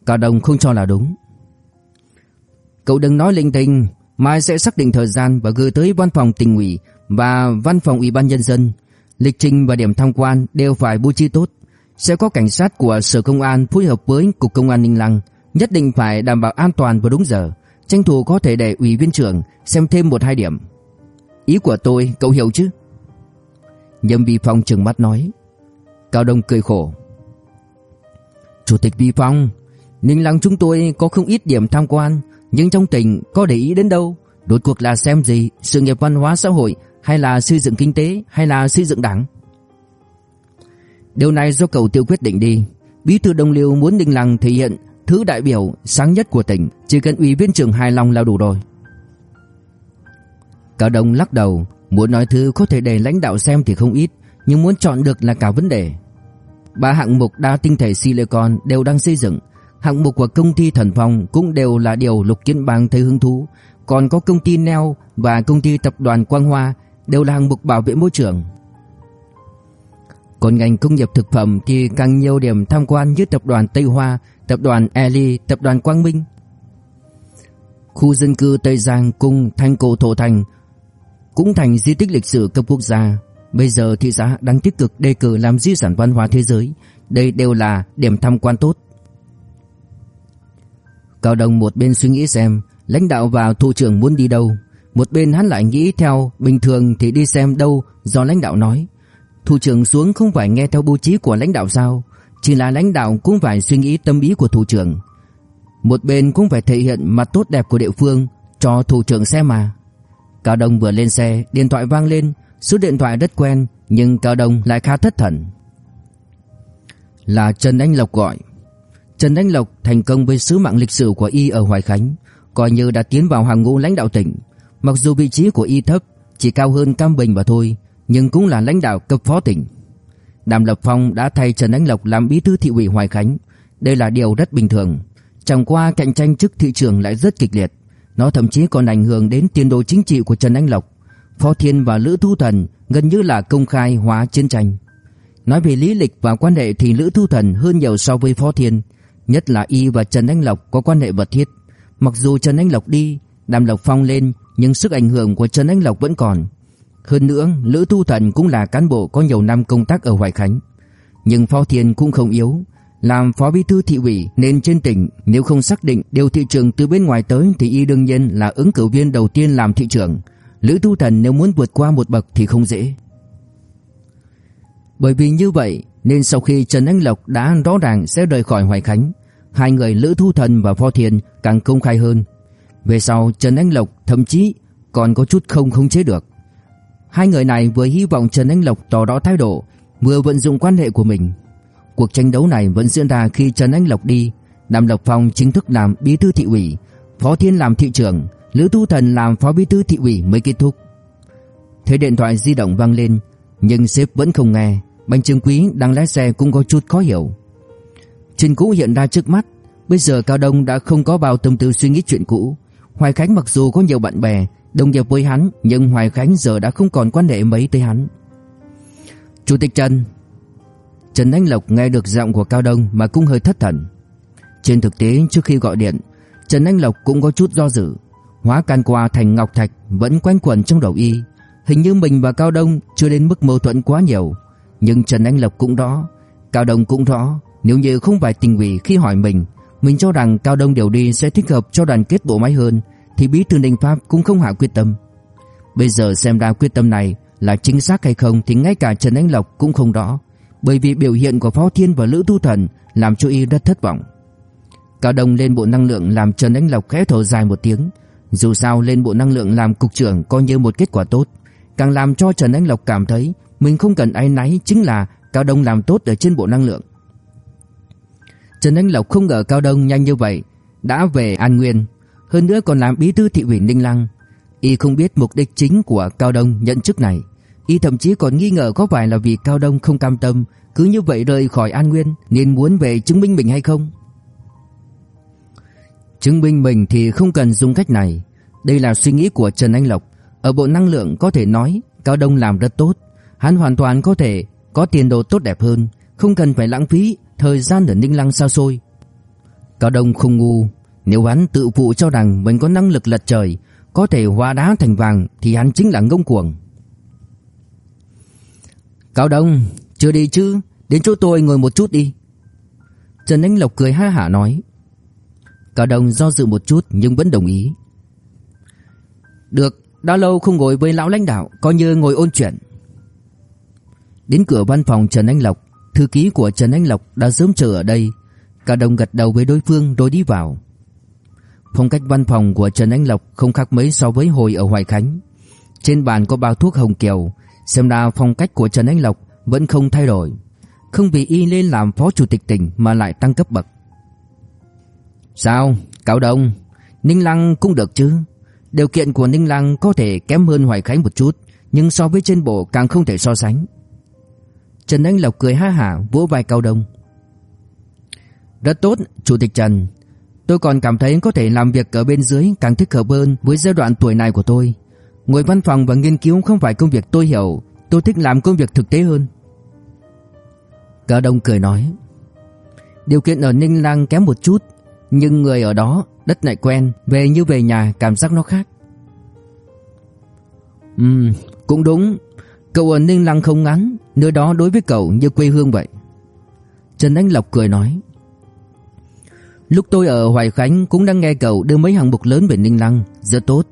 Cả đồng không cho là đúng. Cậu đừng nói linh tinh. Mai sẽ xác định thời gian và gửi tới văn phòng tỉnh ủy và văn phòng ủy ban nhân dân. Lịch trình và điểm tham quan đều phải bố trí tốt. Sẽ có cảnh sát của Sở Công an phối hợp với Cục Công an Ninh Lăng, nhất định phải đảm bảo an toàn và đúng giờ, tranh thủ có thể để ủy viên trưởng xem thêm một hai điểm. Ý của tôi cậu hiểu chứ? Nhâm Vi Phong trừng mắt nói. Cao Đông cười khổ. Chủ tịch Vi Phong, Ninh Lăng chúng tôi có không ít điểm tham quan, nhưng trong tỉnh có để ý đến đâu? Đột cuộc là xem gì, sự nghiệp văn hóa xã hội hay là xây dựng kinh tế hay là xây dựng đảng? Điều này do cậu tiêu quyết định đi. Bí thư Đông Liêu muốn Ninh Lăng thể hiện thứ đại biểu sáng nhất của tỉnh, chỉ cần ủy viên trưởng hài lòng là đủ rồi. Cao Đông lắc đầu, muốn nói thứ có thể để lãnh đạo xem thì không ít, nhưng muốn chọn được là cả vấn đề. Ba hạng mục đa tinh thể silicon đều đang xây dựng, hạng mục của công ty Thần Phong cũng đều là điều Lục Kiến Bang thấy hứng thú, còn có công ty Neo và công ty tập đoàn Quang Hoa đều là hạng mục bảo vệ môi trường. Còn ngành công nghiệp thực phẩm thì càng nhiều điểm tham quan như tập đoàn Tây Hoa, tập đoàn Eli, tập đoàn Quang Minh. Khu dân cư Tây Giang cùng Thanh Cổ Thổ Thành cũng thành di tích lịch sử cấp quốc gia. Bây giờ thị xã đang tích cực đề cử làm di sản văn hóa thế giới. Đây đều là điểm tham quan tốt. Cao Đông một bên suy nghĩ xem lãnh đạo và thủ trưởng muốn đi đâu, một bên hắn lại nghĩ theo bình thường thì đi xem đâu do lãnh đạo nói. Thủ trưởng xuống không phải nghe theo bố trí của lãnh đạo sao? Chỉ là lãnh đạo cũng phải suy nghĩ tâm ý của thủ trưởng. Một bên cũng phải thể hiện mặt tốt đẹp của địa phương cho thủ trưởng xem mà. Cao Đông vừa lên xe, điện thoại vang lên, số điện thoại rất quen nhưng Cao Đông lại khá thất thần. Là Trần Anh Lộc gọi. Trần Anh Lộc thành công với sứ mạng lịch sử của y ở Hoài Khánh, coi như đã tiến vào hàng ngũ lãnh đạo tỉnh. Mặc dù vị trí của y thấp, chỉ cao hơn Cam Bình mà thôi, nhưng cũng là lãnh đạo cấp phó tỉnh. Đàm Lập Phong đã thay Trần Anh Lộc làm bí thư thị ủy Hoài Khánh, đây là điều rất bình thường. Chẳng qua cạnh tranh chức thị trường lại rất kịch liệt, nó thậm chí còn ảnh hưởng đến tiền đồ chính trị của Trần Anh Lộc. Phó Thiên và Lữ Thu Thần gần như là công khai hóa chiến tranh. Nói về lý lịch và quan hệ thì Lữ Thu Thần hơn nhiều so với Phó Thiên, nhất là y và Trần Anh Lộc có quan hệ mật thiết. Mặc dù Trần Anh Lộc đi, Đàm Lộc Phong lên, nhưng sức ảnh hưởng của Trần Anh Lộc vẫn còn. Hơn nữa, Lữ Thu Thần cũng là cán bộ có nhiều năm công tác ở Hoài Khánh. Nhưng Phó Thiên cũng không yếu, làm phó bí thư thị ủy nên trên tỉnh nếu không xác định điều thị trường từ bên ngoài tới thì y đương nhiên là ứng cử viên đầu tiên làm thị trưởng. Lữ Thu Thần nếu muốn vượt qua một bậc thì không dễ. Bởi vì như vậy nên sau khi Trần Anh Lộc đã rõ ràng sẽ rời khỏi Hoài Khánh, hai người Lữ Thu Thần và Phó Thiên càng công khai hơn. Về sau Trần Anh Lộc thậm chí còn có chút không khống chế được. Hai người này vừa hy vọng Trần Anh Lộc tỏ rõ thái độ, vừa vận dụng quan hệ của mình. Cuộc tranh đấu này vẫn diễn ra khi Trần Anh Lộc đi, Đàm Lộc Phong chính thức làm bí thư thị ủy, Phó Thiên làm thị trưởng, Lữ Thu Thần làm phó bí thư thị ủy mới kết thúc. Thế điện thoại di động vang lên, nhưng sếp vẫn không nghe, Bành Trường Quý đang lái xe cũng có chút khó hiểu. Chuyện cũ hiện ra trước mắt, bây giờ Cao Đông đã không có bao tâm tư suy nghĩ chuyện cũ. Hoài Khánh mặc dù có nhiều bạn bè, đồng nghiệp với hắn, nhưng Hoài Khánh giờ đã không còn quan hệ mấy tới hắn. Chủ tịch Trần Trần Anh Lộc nghe được giọng của Cao Đông mà cũng hơi thất thần. Trên thực tế trước khi gọi điện, Trần Anh Lộc cũng có chút do dự. Hóa can qua thành Ngọc Thạch vẫn quanh quẩn trong đầu y. Hình như mình và Cao Đông chưa đến mức mâu thuẫn quá nhiều. Nhưng Trần Anh Lộc cũng rõ, Cao Đông cũng rõ, nếu như không phải tình ủy khi hỏi mình, mình cho rằng Cao Đông điều đi sẽ thích hợp cho đoàn kết bộ máy hơn, thì bí thư Ninh Pháp cũng không hạ quyết tâm. Bây giờ xem ra quyết tâm này là chính xác hay không thì ngay cả Trần Anh Lộc cũng không rõ bởi vì biểu hiện của Phó Thiên và Lữ Tu Thần làm cho y rất thất vọng. Cao Đông lên bộ năng lượng làm Trần anh Lộc khẽ thở dài một tiếng. Dù sao lên bộ năng lượng làm cục trưởng coi như một kết quả tốt, càng làm cho Trần anh Lộc cảm thấy mình không cần ai náy chính là Cao Đông làm tốt ở trên bộ năng lượng. Trần Anh Lộc không ngờ Cao Đông nhanh như vậy đã về An Nguyên, hơn nữa còn làm bí thư thị ủy Ninh Lăng. Y không biết mục đích chính của Cao Đông nhận chức này. Y thậm chí còn nghi ngờ có phải là vì Cao Đông không cam tâm cứ như vậy rời khỏi An Nguyên nên muốn về chứng minh mình hay không. Chứng minh mình thì không cần dùng cách này. Đây là suy nghĩ của Trần Anh Lộc. Ở bộ năng lượng có thể nói Cao Đông làm rất tốt. Hắn hoàn toàn có thể có tiền đồ tốt đẹp hơn, không cần phải lãng phí thời gian ở Ninh Lăng xa xôi. Cao Đông không ngu, nếu hắn tự phụ cho rằng mình có năng lực lật trời, có thể hóa đá thành vàng thì hắn chính là ngông cuồng. Cao Đông, chưa đi chứ, đến chỗ tôi ngồi một chút đi. Trần Anh Lộc cười ha hả nói. Cao Đông do dự một chút nhưng vẫn đồng ý. Được, đã lâu không ngồi với lão lãnh đạo, coi như ngồi ôn chuyện. Đến cửa văn phòng Trần Anh Lộc, thư ký của Trần Anh Lộc đã sớm chờ ở đây. Cao Đông gật đầu với đối phương rồi đi vào. Phong cách văn phòng của Trần Anh Lộc không khác mấy so với hồi ở Hoài Khánh. Trên bàn có bao thuốc hồng kiều, Xem ra phong cách của Trần Anh Lộc vẫn không thay đổi Không vì y lên làm phó chủ tịch tỉnh mà lại tăng cấp bậc Sao? Cao Đông Ninh Lăng cũng được chứ Điều kiện của Ninh Lăng có thể kém hơn Hoài Khánh một chút Nhưng so với trên bộ càng không thể so sánh Trần Anh Lộc cười ha hả vỗ vai Cao Đông. Rất tốt, Chủ tịch Trần. Tôi còn cảm thấy có thể làm việc ở bên dưới càng thích hợp hơn với giai đoạn tuổi này của tôi. Ngồi văn phòng và nghiên cứu không phải công việc tôi hiểu, tôi thích làm công việc thực tế hơn. Cao Đông cười nói. Điều kiện ở Ninh Lăng kém một chút, nhưng người ở đó đất lại quen, về như về nhà cảm giác nó khác. Ừm, cũng đúng, cậu ở Ninh Lăng không ngắn, nơi đó đối với cậu như quê hương vậy. Trần Anh Lộc cười nói. Lúc tôi ở Hoài Khánh cũng đang nghe cậu đưa mấy hạng mục lớn về Ninh Lăng, rất tốt.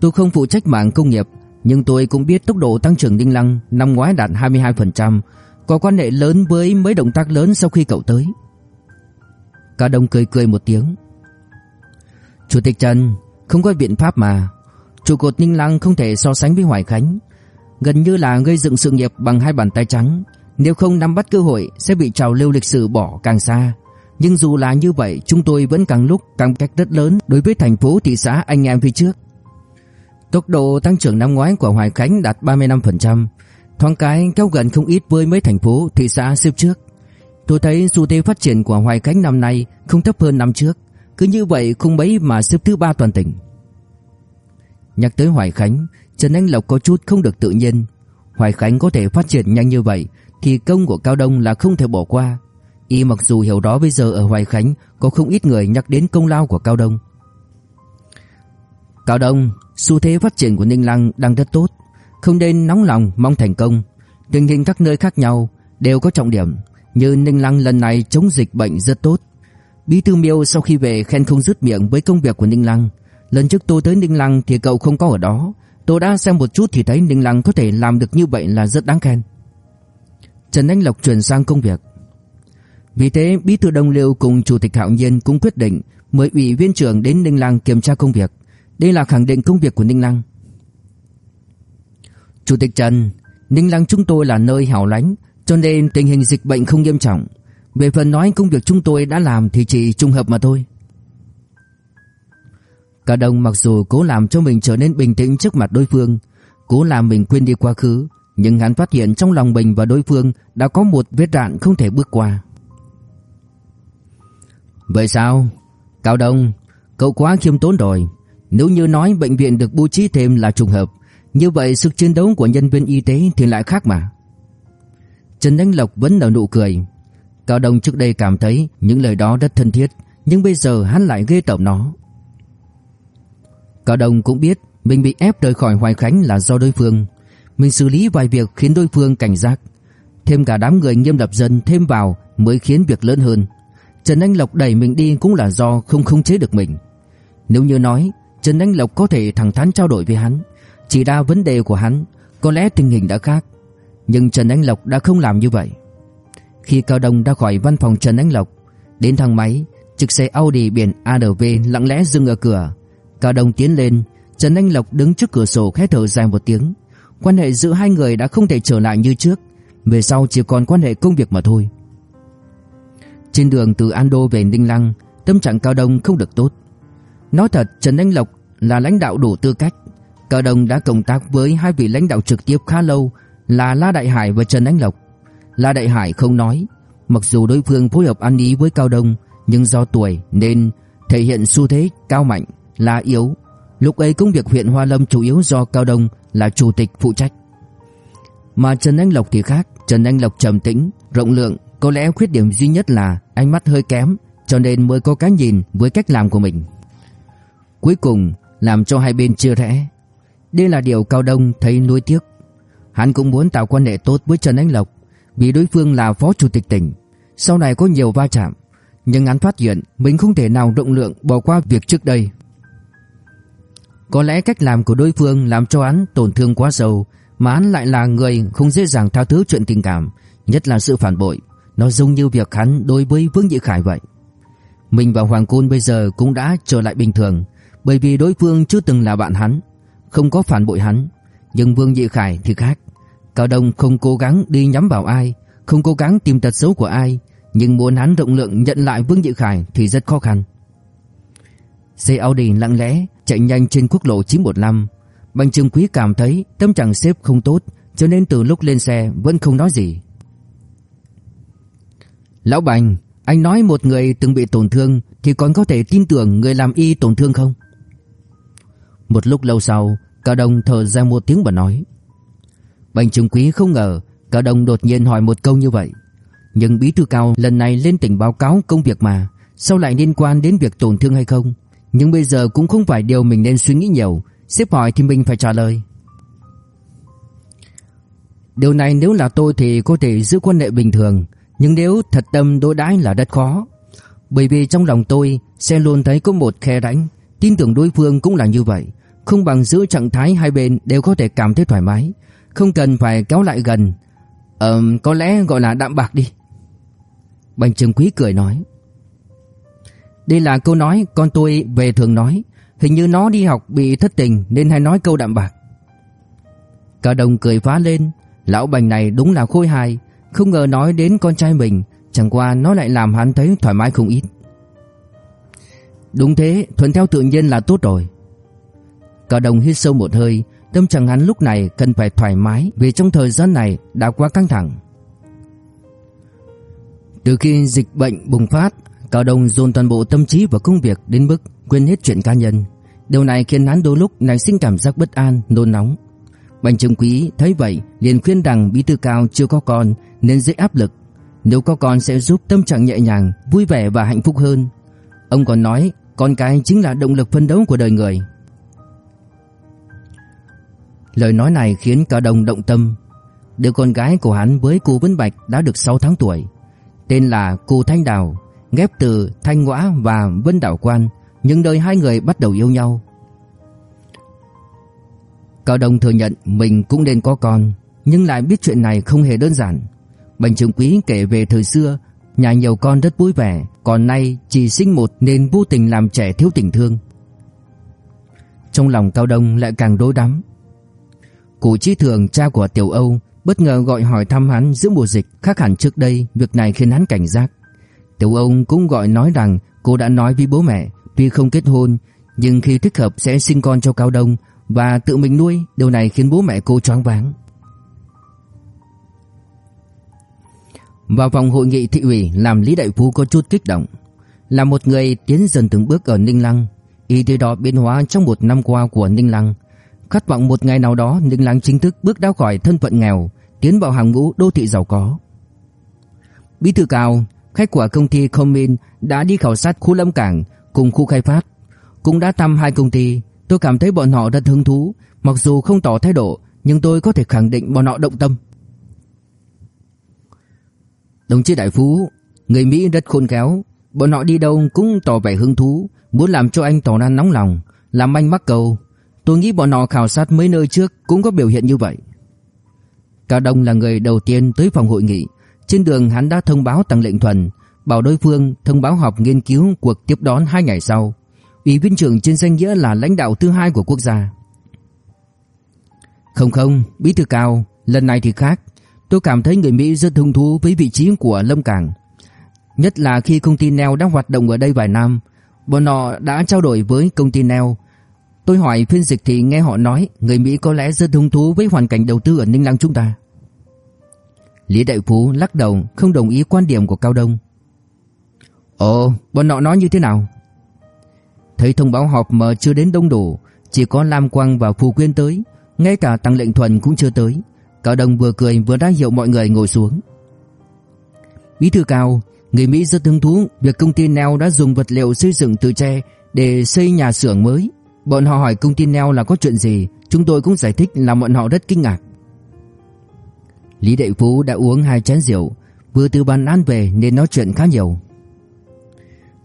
Tôi không phụ trách mạng công nghiệp, nhưng tôi cũng biết tốc độ tăng trưởng Ninh Lăng năm ngoái đạt 22%, có quan hệ lớn với mấy động tác lớn sau khi cậu tới. Cả đồng cười cười một tiếng. Chủ tịch Trần, không có biện pháp mà. Trụ cột Ninh Lăng không thể so sánh với Hoài Khánh. Gần như là gây dựng sự nghiệp bằng hai bàn tay trắng. Nếu không nắm bắt cơ hội sẽ bị trào lưu lịch sử bỏ càng xa. Nhưng dù là như vậy, chúng tôi vẫn càng lúc càng cách rất lớn đối với thành phố thị xã anh em phía trước. Tốc độ tăng trưởng năm ngoái của Hoài Khánh đạt 35%, thoáng cái kéo gần không ít với mấy thành phố thị xã xếp trước. Tôi thấy xu thế phát triển của Hoài Khánh năm nay không thấp hơn năm trước, cứ như vậy không mấy mà xếp thứ ba toàn tỉnh. Nhắc tới Hoài Khánh, Trần Anh Lộc có chút không được tự nhiên. Hoài Khánh có thể phát triển nhanh như vậy thì công của Cao Đông là không thể bỏ qua. Y mặc dù hiểu đó bây giờ ở Hoài Khánh có không ít người nhắc đến công lao của Cao Đông. Cao Đông, xu thế phát triển của Ninh Lăng đang rất tốt, không nên nóng lòng mong thành công. Tình hình các nơi khác nhau đều có trọng điểm, như Ninh Lăng lần này chống dịch bệnh rất tốt. Bí thư Miêu sau khi về khen không dứt miệng với công việc của Ninh Lăng. Lần trước tôi tới Ninh Lăng thì cậu không có ở đó. Tôi đã xem một chút thì thấy Ninh Lăng có thể làm được như vậy là rất đáng khen. Trần Anh Lộc chuyển sang công việc. Vì thế Bí thư Đông Liêu cùng Chủ tịch Hạo Nhiên cũng quyết định mời ủy viên trưởng đến Ninh Lăng kiểm tra công việc. Đây là khẳng định công việc của Ninh Lăng. Chủ tịch Trần, Ninh Lăng chúng tôi là nơi hẻo lánh, cho nên tình hình dịch bệnh không nghiêm trọng. Về phần nói công việc chúng tôi đã làm thì chỉ trùng hợp mà thôi. Cả đồng mặc dù cố làm cho mình trở nên bình tĩnh trước mặt đối phương, cố làm mình quên đi quá khứ, nhưng hắn phát hiện trong lòng mình và đối phương đã có một vết rạn không thể bước qua. Vậy sao? Cao Đông, cậu quá khiêm tốn rồi. Nếu như nói bệnh viện được bố trí thêm là trùng hợp, như vậy sức chiến đấu của nhân viên y tế thì lại khác mà. Trần Đánh Lộc vẫn nở nụ cười. Cao Đông trước đây cảm thấy những lời đó rất thân thiết, nhưng bây giờ hắn lại ghê tởm nó. Cao Đông cũng biết mình bị ép rời khỏi Hoài Khánh là do đối phương. Mình xử lý vài việc khiến đối phương cảnh giác. Thêm cả đám người nghiêm lập dân thêm vào mới khiến việc lớn hơn. Trần Anh Lộc đẩy mình đi cũng là do không khống chế được mình. Nếu như nói Trần Anh Lộc có thể thẳng thắn trao đổi với hắn, chỉ ra vấn đề của hắn, có lẽ tình hình đã khác. Nhưng Trần Anh Lộc đã không làm như vậy. Khi Cao Đông ra khỏi văn phòng Trần Anh Lộc, đến thang máy, chiếc xe Audi biển ADV lặng lẽ dừng ở cửa. Cao Đông tiến lên, Trần Anh Lộc đứng trước cửa sổ khẽ thở dài một tiếng. Quan hệ giữa hai người đã không thể trở lại như trước, về sau chỉ còn quan hệ công việc mà thôi. Trên đường từ Ando về Ninh Lăng, tâm trạng Cao Đông không được tốt. Nói thật, Trần Anh Lộc là lãnh đạo đủ tư cách. Cao Đông đã công tác với hai vị lãnh đạo trực tiếp khá lâu là La Đại Hải và Trần Anh Lộc. La Đại Hải không nói, mặc dù đối phương phối hợp ăn ý với Cao Đông, nhưng do tuổi nên thể hiện xu thế cao mạnh là yếu. Lúc ấy công việc huyện Hoa Lâm chủ yếu do Cao Đông là chủ tịch phụ trách. Mà Trần Anh Lộc thì khác, Trần Anh Lộc trầm tĩnh, rộng lượng, có lẽ khuyết điểm duy nhất là ánh mắt hơi kém, cho nên mới có cái nhìn với cách làm của mình. Cuối cùng làm cho hai bên chia rẽ. Đây là điều Cao Đông thấy nuối tiếc. Hắn cũng muốn tạo quan hệ tốt với Trần Anh Lộc vì đối phương là phó chủ tịch tỉnh. Sau này có nhiều va chạm, nhưng hắn phát hiện mình không thể nào rộng lượng bỏ qua việc trước đây. Có lẽ cách làm của đối phương làm cho hắn tổn thương quá sâu, mà hắn lại là người không dễ dàng tha thứ chuyện tình cảm, nhất là sự phản bội. Nó giống như việc hắn đối với Vương Nhị Khải vậy. Mình và Hoàng Côn bây giờ cũng đã trở lại bình thường, bởi vì đối phương chưa từng là bạn hắn, không có phản bội hắn. Nhưng Vương Nhị Khải thì khác. Cao Đông không cố gắng đi nhắm vào ai, không cố gắng tìm tật xấu của ai, nhưng muốn hắn rộng lượng nhận lại Vương Nhị Khải thì rất khó khăn. Xe Audi lặng lẽ chạy nhanh trên quốc lộ 915. Bành Trường Quý cảm thấy tâm trạng sếp không tốt, cho nên từ lúc lên xe vẫn không nói gì. Lão Bành, anh nói một người từng bị tổn thương thì còn có thể tin tưởng người làm y tổn thương không? Một lúc lâu sau, Cao Đông thở ra một tiếng và nói. Bành trương Quý không ngờ Cao Đông đột nhiên hỏi một câu như vậy. Nhưng Bí thư Cao lần này lên tỉnh báo cáo công việc mà, sao lại liên quan đến việc tổn thương hay không? Nhưng bây giờ cũng không phải điều mình nên suy nghĩ nhiều, xếp hỏi thì mình phải trả lời. Điều này nếu là tôi thì có thể giữ quan hệ bình thường, nhưng nếu thật tâm đối đãi là rất khó. Bởi vì trong lòng tôi sẽ luôn thấy có một khe rãnh, tin tưởng đối phương cũng là như vậy, không bằng giữ trạng thái hai bên đều có thể cảm thấy thoải mái, không cần phải kéo lại gần. Ờ, có lẽ gọi là đạm bạc đi. Bành Trường Quý cười nói. Đây là câu nói con tôi về thường nói, hình như nó đi học bị thất tình nên hay nói câu đạm bạc. Cả đồng cười phá lên, lão Bành này đúng là khôi hài, không ngờ nói đến con trai mình, chẳng qua nó lại làm hắn thấy thoải mái không ít. Đúng thế, thuận theo tự nhiên là tốt rồi. Cả đồng hít sâu một hơi, tâm trạng hắn lúc này cần phải thoải mái vì trong thời gian này đã quá căng thẳng. Từ khi dịch bệnh bùng phát, Cao Đông dồn toàn bộ tâm trí vào công việc đến mức quên hết chuyện cá nhân. Điều này khiến hắn đôi lúc nảy sinh cảm giác bất an, nôn nóng. Bành Trương Quý thấy vậy liền khuyên rằng Bí thư Cao chưa có con nên dễ áp lực. Nếu có con sẽ giúp tâm trạng nhẹ nhàng, vui vẻ và hạnh phúc hơn. Ông còn nói con cái chính là động lực phấn đấu của đời người. Lời nói này khiến Cao Đông động tâm. Đứa con gái của hắn với cô Vân Bạch đã được 6 tháng tuổi. Tên là cô Thanh Đào, ghép từ Thanh Ngõa và Vân Đảo Quan, nhưng đời hai người bắt đầu yêu nhau. Cao Đông thừa nhận mình cũng nên có con, nhưng lại biết chuyện này không hề đơn giản. Bành Trường Quý kể về thời xưa, nhà nhiều con rất vui vẻ, còn nay chỉ sinh một nên vô tình làm trẻ thiếu tình thương. Trong lòng Cao Đông lại càng đối đắm. Cụ Chí Thường, cha của Tiểu Âu, bất ngờ gọi hỏi thăm hắn giữa mùa dịch, khác hẳn trước đây, việc này khiến hắn cảnh giác. Tiểu ông cũng gọi nói rằng cô đã nói với bố mẹ, tuy không kết hôn, nhưng khi thích hợp sẽ sinh con cho Cao Đông và tự mình nuôi, điều này khiến bố mẹ cô choáng váng. Vào vòng hội nghị thị ủy làm Lý Đại Phú có chút kích động. Là một người tiến dần từng bước ở Ninh Lăng, y thế đó biến hóa trong một năm qua của Ninh Lăng. Khát vọng một ngày nào đó Ninh Lăng chính thức bước ra khỏi thân phận nghèo, tiến vào hàng ngũ đô thị giàu có. Bí thư cao, khách của công ty Comin đã đi khảo sát khu lâm cảng cùng khu khai phát, cũng đã thăm hai công ty. Tôi cảm thấy bọn họ rất hứng thú, mặc dù không tỏ thái độ, nhưng tôi có thể khẳng định bọn họ động tâm. Đồng chí Đại Phú, người Mỹ rất khôn khéo, bọn họ đi đâu cũng tỏ vẻ hứng thú, muốn làm cho anh tỏ ra nóng lòng, làm anh mắc cầu. Tôi nghĩ bọn họ khảo sát mấy nơi trước cũng có biểu hiện như vậy. Cao Đông là người đầu tiên tới phòng hội nghị, trên đường hắn đã thông báo Tăng Lệnh Thuần, bảo đối phương thông báo họp nghiên cứu cuộc tiếp đón hai ngày sau. Ủy viên trưởng trên danh nghĩa là lãnh đạo thứ hai của quốc gia. Không không, bí thư cao, lần này thì khác. Tôi cảm thấy người Mỹ rất hứng thú với vị trí của Lâm Cảng. Nhất là khi công ty Neo đang hoạt động ở đây vài năm, bọn họ đã trao đổi với công ty Neo. Tôi hỏi phiên dịch thì nghe họ nói người Mỹ có lẽ rất hứng thú với hoàn cảnh đầu tư ở Ninh Lăng chúng ta. Lý Đại Phú lắc đầu không đồng ý quan điểm của Cao Đông. Ồ, bọn họ nói như thế nào? Thấy thông báo họp mà chưa đến đông đủ, chỉ có Lam Quang và Phù Quyên tới, ngay cả Tăng Lệnh Thuần cũng chưa tới. Cao Đông vừa cười vừa ra hiệu mọi người ngồi xuống. Bí thư Cao, người Mỹ rất hứng thú việc công ty Neo đã dùng vật liệu xây dựng từ tre để xây nhà xưởng mới. Bọn họ hỏi công ty Neo là có chuyện gì, chúng tôi cũng giải thích là bọn họ rất kinh ngạc. Lý Đại Phú đã uống hai chén rượu, vừa từ bàn ăn về nên nói chuyện khá nhiều.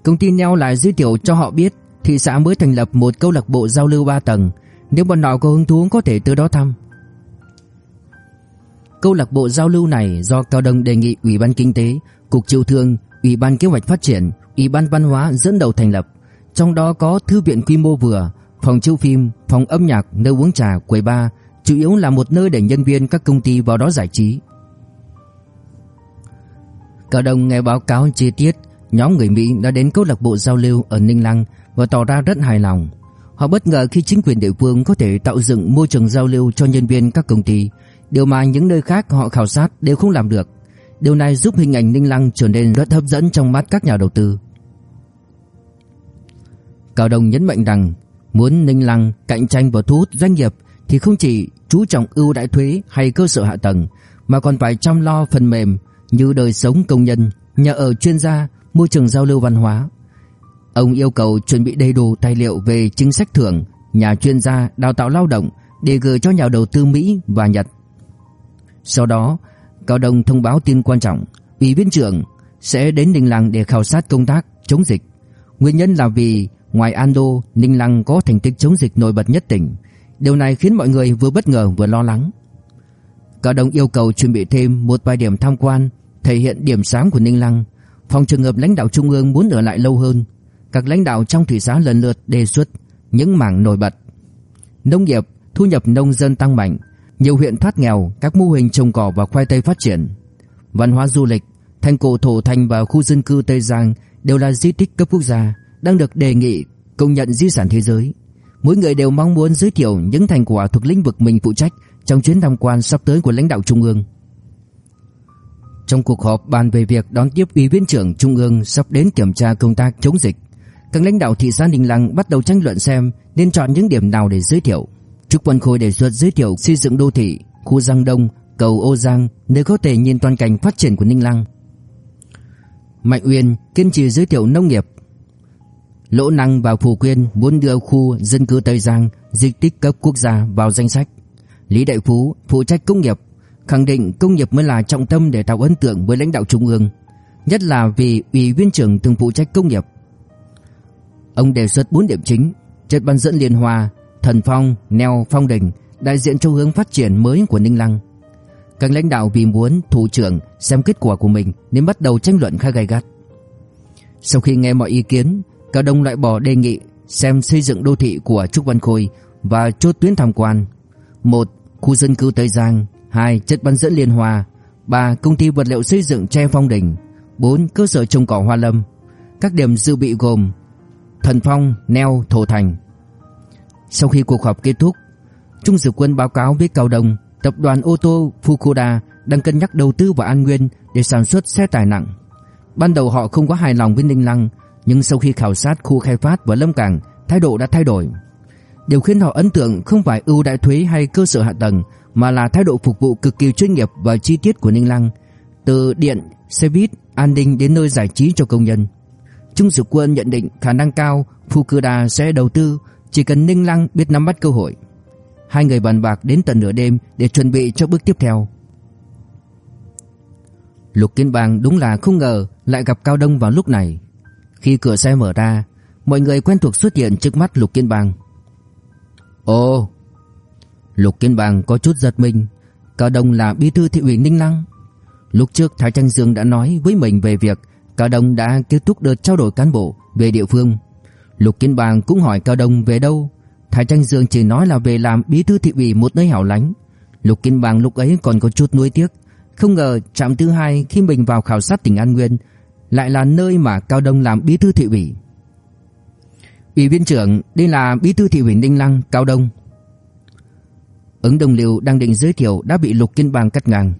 Công ty Neo lại giới thiệu cho họ biết thị xã mới thành lập một câu lạc bộ giao lưu 3 tầng, nếu bọn họ có hứng thú có thể tới đó thăm. Câu lạc bộ giao lưu này do Cao Đông đề nghị Ủy ban Kinh tế, Cục Chiêu thương, Ủy ban Kế hoạch Phát triển, Ủy ban Văn hóa dẫn đầu thành lập. Trong đó có thư viện quy mô vừa, phòng chiếu phim, phòng âm nhạc, nơi uống trà, quầy bar, chủ yếu là một nơi để nhân viên các công ty vào đó giải trí. Cao Đông nghe báo cáo chi tiết, nhóm người Mỹ đã đến câu lạc bộ giao lưu ở Ninh Lăng và tỏ ra rất hài lòng. Họ bất ngờ khi chính quyền địa phương có thể tạo dựng môi trường giao lưu cho nhân viên các công ty, điều mà những nơi khác họ khảo sát đều không làm được. Điều này giúp hình ảnh Ninh Lăng trở nên rất hấp dẫn trong mắt các nhà đầu tư. Cao Đông nhấn mạnh rằng muốn Ninh Lăng cạnh tranh và thu hút doanh nghiệp thì không chỉ chú trọng ưu đãi thuế hay cơ sở hạ tầng mà còn phải chăm lo phần mềm như đời sống công nhân, nhà ở chuyên gia, môi trường giao lưu văn hóa. Ông yêu cầu chuẩn bị đầy đủ tài liệu về chính sách thưởng, nhà chuyên gia đào tạo lao động để gửi cho nhà đầu tư Mỹ và Nhật. Sau đó, Cao Đông thông báo tin quan trọng, Ủy viên trưởng sẽ đến Ninh Lăng để khảo sát công tác chống dịch. Nguyên nhân là vì ngoài Ando, Ninh Lăng có thành tích chống dịch nổi bật nhất tỉnh. Điều này khiến mọi người vừa bất ngờ vừa lo lắng. Cao Đông yêu cầu chuẩn bị thêm một vài điểm tham quan thể hiện điểm sáng của Ninh Lăng. Phòng trường hợp lãnh đạo trung ương muốn ở lại lâu hơn, các lãnh đạo trong thị xã lần lượt đề xuất những mảng nổi bật. Nông nghiệp, thu nhập nông dân tăng mạnh, nhiều huyện thoát nghèo, các mô hình trồng cỏ và khoai tây phát triển. Văn hóa du lịch, thành cổ thổ thành và khu dân cư Tây Giang đều là di tích cấp quốc gia, đang được đề nghị công nhận di sản thế giới. Mỗi người đều mong muốn giới thiệu những thành quả thuộc lĩnh vực mình phụ trách trong chuyến tham quan sắp tới của lãnh đạo trung ương. Trong cuộc họp bàn về việc đón tiếp ủy viên trưởng trung ương sắp đến kiểm tra công tác chống dịch, các lãnh đạo thị xã Ninh Lăng bắt đầu tranh luận xem nên chọn những điểm nào để giới thiệu. Trúc Quân Khôi đề xuất giới thiệu xây dựng đô thị, khu Giang Đông, cầu Ô Giang nơi có thể nhìn toàn cảnh phát triển của Ninh Lăng. Mạnh Uyên kiên trì giới thiệu nông nghiệp. Lỗ Năng và Phù Quyên muốn đưa khu dân cư Tây Giang di tích cấp quốc gia vào danh sách. Lý Đại Phú phụ trách công nghiệp, khẳng định công nghiệp mới là trọng tâm để tạo ấn tượng với lãnh đạo trung ương, nhất là vì ủy viên trưởng từng phụ trách công nghiệp. Ông đề xuất 4 điểm chính: chất ban dẫn liên hòa, Thần Phong, Neo Phong đỉnh đại diện cho hướng phát triển mới của Ninh Lăng. Các lãnh đạo vì muốn thủ trưởng xem kết quả của mình nên bắt đầu tranh luận khá gay gắt. Sau khi nghe mọi ý kiến, Cao đồng loại bỏ đề nghị xem xây dựng đô thị của Trúc Văn Khôi và chốt tuyến tham quan. một Khu dân cư Tây Giang 2. Chất bán dẫn Liên Hòa 3. Công ty vật liệu xây dựng Tre Phong Đình 4. Cơ sở trồng cỏ Hoa Lâm Các điểm dự bị gồm Thần Phong, Neo, Thổ Thành Sau khi cuộc họp kết thúc Trung Dực Quân báo cáo với Cao Đông Tập đoàn ô tô Fukuda đang cân nhắc đầu tư vào An Nguyên để sản xuất xe tải nặng. Ban đầu họ không có hài lòng với Ninh Lăng, nhưng sau khi khảo sát khu khai phát và Lâm Cảng, thái độ đã thay đổi. Điều khiến họ ấn tượng không phải ưu đại thuế hay cơ sở hạ tầng, mà là thái độ phục vụ cực kỳ chuyên nghiệp và chi tiết của Ninh Lăng, từ điện, xe buýt, an ninh đến nơi giải trí cho công nhân. Trung sự Quân nhận định khả năng cao Fukuda sẽ đầu tư, chỉ cần Ninh Lăng biết nắm bắt cơ hội. Hai người bàn bạc đến tận nửa đêm để chuẩn bị cho bước tiếp theo. Lục Kiến Bang đúng là không ngờ lại gặp Cao Đông vào lúc này. Khi cửa xe mở ra, mọi người quen thuộc xuất hiện trước mắt Lục kiên Bang. Ồ! Lục kiên Bang có chút giật mình. Cao Đông là bí thư thị ủy Ninh Lăng. Lúc trước Thái Tranh Dương đã nói với mình về việc Cao Đông đã kết thúc đợt trao đổi cán bộ về địa phương. Lục kiên Bang cũng hỏi Cao Đông về đâu Thái Tranh Dương chỉ nói là về làm bí thư thị ủy một nơi hẻo lánh. Lục Kiên Bang lúc ấy còn có chút nuối tiếc, không ngờ trạm thứ hai khi mình vào khảo sát tỉnh An Nguyên lại là nơi mà Cao Đông làm bí thư thị ủy. Ủy viên trưởng, đây là bí thư thị ủy Ninh Lăng, Cao Đông. Ứng Đồng Lưu đang định giới thiệu đã bị Lục Kiên Bang cắt ngang.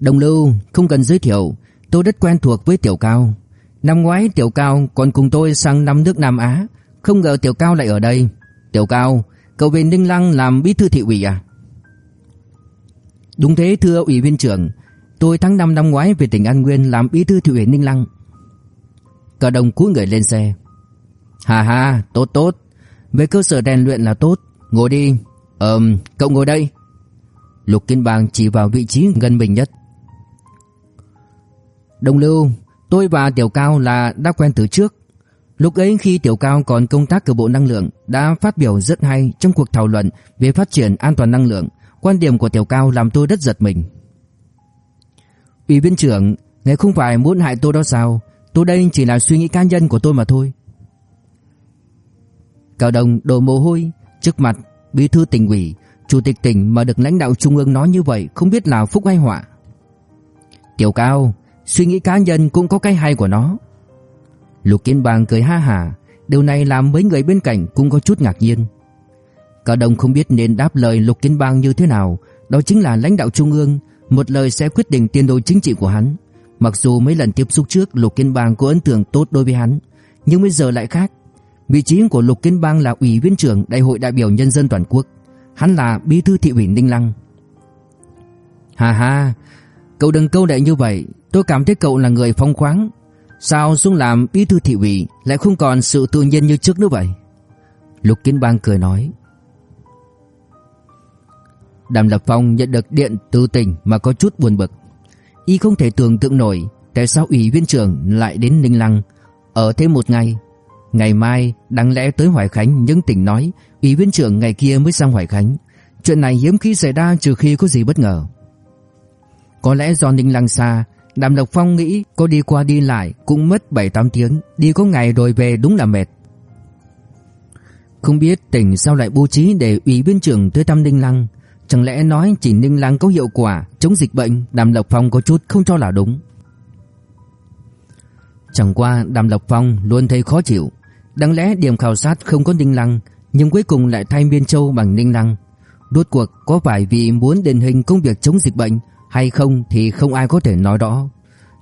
Đồng Lưu, không cần giới thiệu, tôi rất quen thuộc với Tiểu Cao. Năm ngoái Tiểu Cao còn cùng tôi sang năm nước Nam Á, không ngờ Tiểu Cao lại ở đây. Tiểu Cao, cậu về Ninh Lăng làm bí thư thị ủy à? Đúng thế thưa ủy viên trưởng, tôi tháng 5 năm ngoái về tỉnh An Nguyên làm bí thư thị ủy Ninh Lăng. Cả đồng cúi người lên xe. Hà hà, tốt tốt. Về cơ sở rèn luyện là tốt, ngồi đi. Ờm, cậu ngồi đây. Lục Kiên Bang chỉ vào vị trí gần mình nhất. Đồng Lưu, tôi và Tiểu Cao là đã quen từ trước. Lúc ấy khi Tiểu Cao còn công tác ở Bộ Năng lượng đã phát biểu rất hay trong cuộc thảo luận về phát triển an toàn năng lượng. Quan điểm của Tiểu Cao làm tôi rất giật mình. Ủy viên trưởng, ngài không phải muốn hại tôi đó sao? Tôi đây chỉ là suy nghĩ cá nhân của tôi mà thôi. Cao Đông đổ mồ hôi trước mặt bí thư tỉnh ủy, chủ tịch tỉnh mà được lãnh đạo trung ương nói như vậy không biết là phúc hay họa. Tiểu Cao, suy nghĩ cá nhân cũng có cái hay của nó. Lục Kiến Bang cười ha hả, điều này làm mấy người bên cạnh cũng có chút ngạc nhiên. Cao đồng không biết nên đáp lời Lục Kiến Bang như thế nào, đó chính là lãnh đạo trung ương, một lời sẽ quyết định tiền đồ chính trị của hắn. Mặc dù mấy lần tiếp xúc trước Lục Kiến Bang có ấn tượng tốt đối với hắn, nhưng bây giờ lại khác. Vị trí của Lục Kiến Bang là ủy viên trưởng Đại hội đại biểu nhân dân toàn quốc, hắn là bí thư thị ủy Ninh Lăng. Hà hà, cậu đừng câu đại như vậy, tôi cảm thấy cậu là người phong khoáng. Sao xuống làm bí thư thị ủy lại không còn sự tự nhiên như trước nữa vậy? Lục Kiến Bang cười nói. Đàm Lập Phong nhận được điện từ tỉnh mà có chút buồn bực. Y không thể tưởng tượng nổi tại sao ủy viên trưởng lại đến Ninh Lăng ở thêm một ngày. Ngày mai đáng lẽ tới Hoài Khánh nhưng tỉnh nói ủy viên trưởng ngày kia mới sang Hoài Khánh. Chuyện này hiếm khi xảy ra trừ khi có gì bất ngờ. Có lẽ do Ninh Lăng xa, Đàm Lộc Phong nghĩ có đi qua đi lại cũng mất 7-8 tiếng, đi có ngày rồi về đúng là mệt. Không biết tỉnh sao lại bố trí để ủy viên trưởng tới thăm Ninh Lăng, Chẳng lẽ nói chỉ Ninh Lăng có hiệu quả chống dịch bệnh, Đàm Lộc Phong có chút không cho là đúng? Chẳng qua Đàm Lộc Phong luôn thấy khó chịu. Đáng lẽ điểm khảo sát không có Ninh Lăng Nhưng cuối cùng lại thay Biên Châu bằng Ninh Lăng Đốt cuộc có phải vì muốn đền hình công việc chống dịch bệnh Hay không thì không ai có thể nói rõ.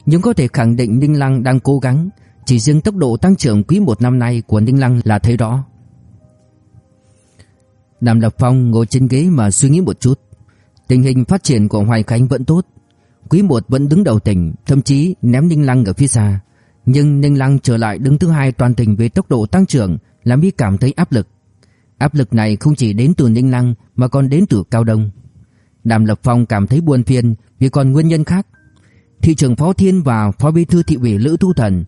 Nhưng có thể khẳng định Ninh Lăng đang cố gắng. Chỉ riêng tốc độ tăng trưởng quý một năm nay của Ninh Lăng là thấy rõ. Đàm Lập Phong ngồi trên ghế mà suy nghĩ một chút. Tình hình phát triển của Hoài Khánh vẫn tốt. Quý một vẫn đứng đầu tỉnh, thậm chí ném Ninh Lăng ở phía xa. Nhưng Ninh Lăng trở lại đứng thứ hai toàn tỉnh về tốc độ tăng trưởng làm y cảm thấy áp lực. Áp lực này không chỉ đến từ Ninh Lăng mà còn đến từ Cao Đông. Đàm Lập Phong cảm thấy buồn phiền vì còn nguyên nhân khác. Thị trưởng Phó Thiên và Phó Bí thư thị ủy Lữ Thu Thần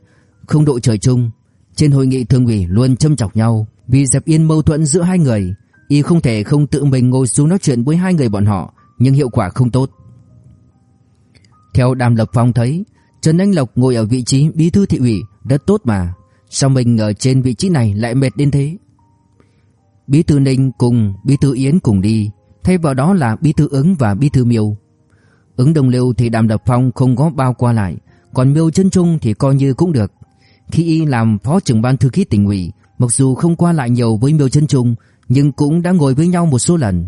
không đội trời chung. Trên hội nghị thường ủy luôn châm chọc nhau vì dẹp yên mâu thuẫn giữa hai người. Y không thể không tự mình ngồi xuống nói chuyện với hai người bọn họ, Nhưng hiệu quả không tốt. Theo Đàm Lập Phong thấy, Trần Anh Lộc ngồi ở vị trí bí thư thị ủy Rất tốt mà, Sao mình ở trên vị trí này lại mệt đến thế? Bí thư Ninh cùng bí thư Yến cùng đi, Thay vào đó là bí thư ứng và bí thư miêu. Ứng đồng liêu thì Đàm Lập Phong không có bao qua lại, Còn miêu chân trung thì coi như cũng được. Khi y làm phó trưởng ban thư ký tỉnh ủy, Mặc dù không qua lại nhiều với miêu chân trung nhưng cũng đã ngồi với nhau một số lần.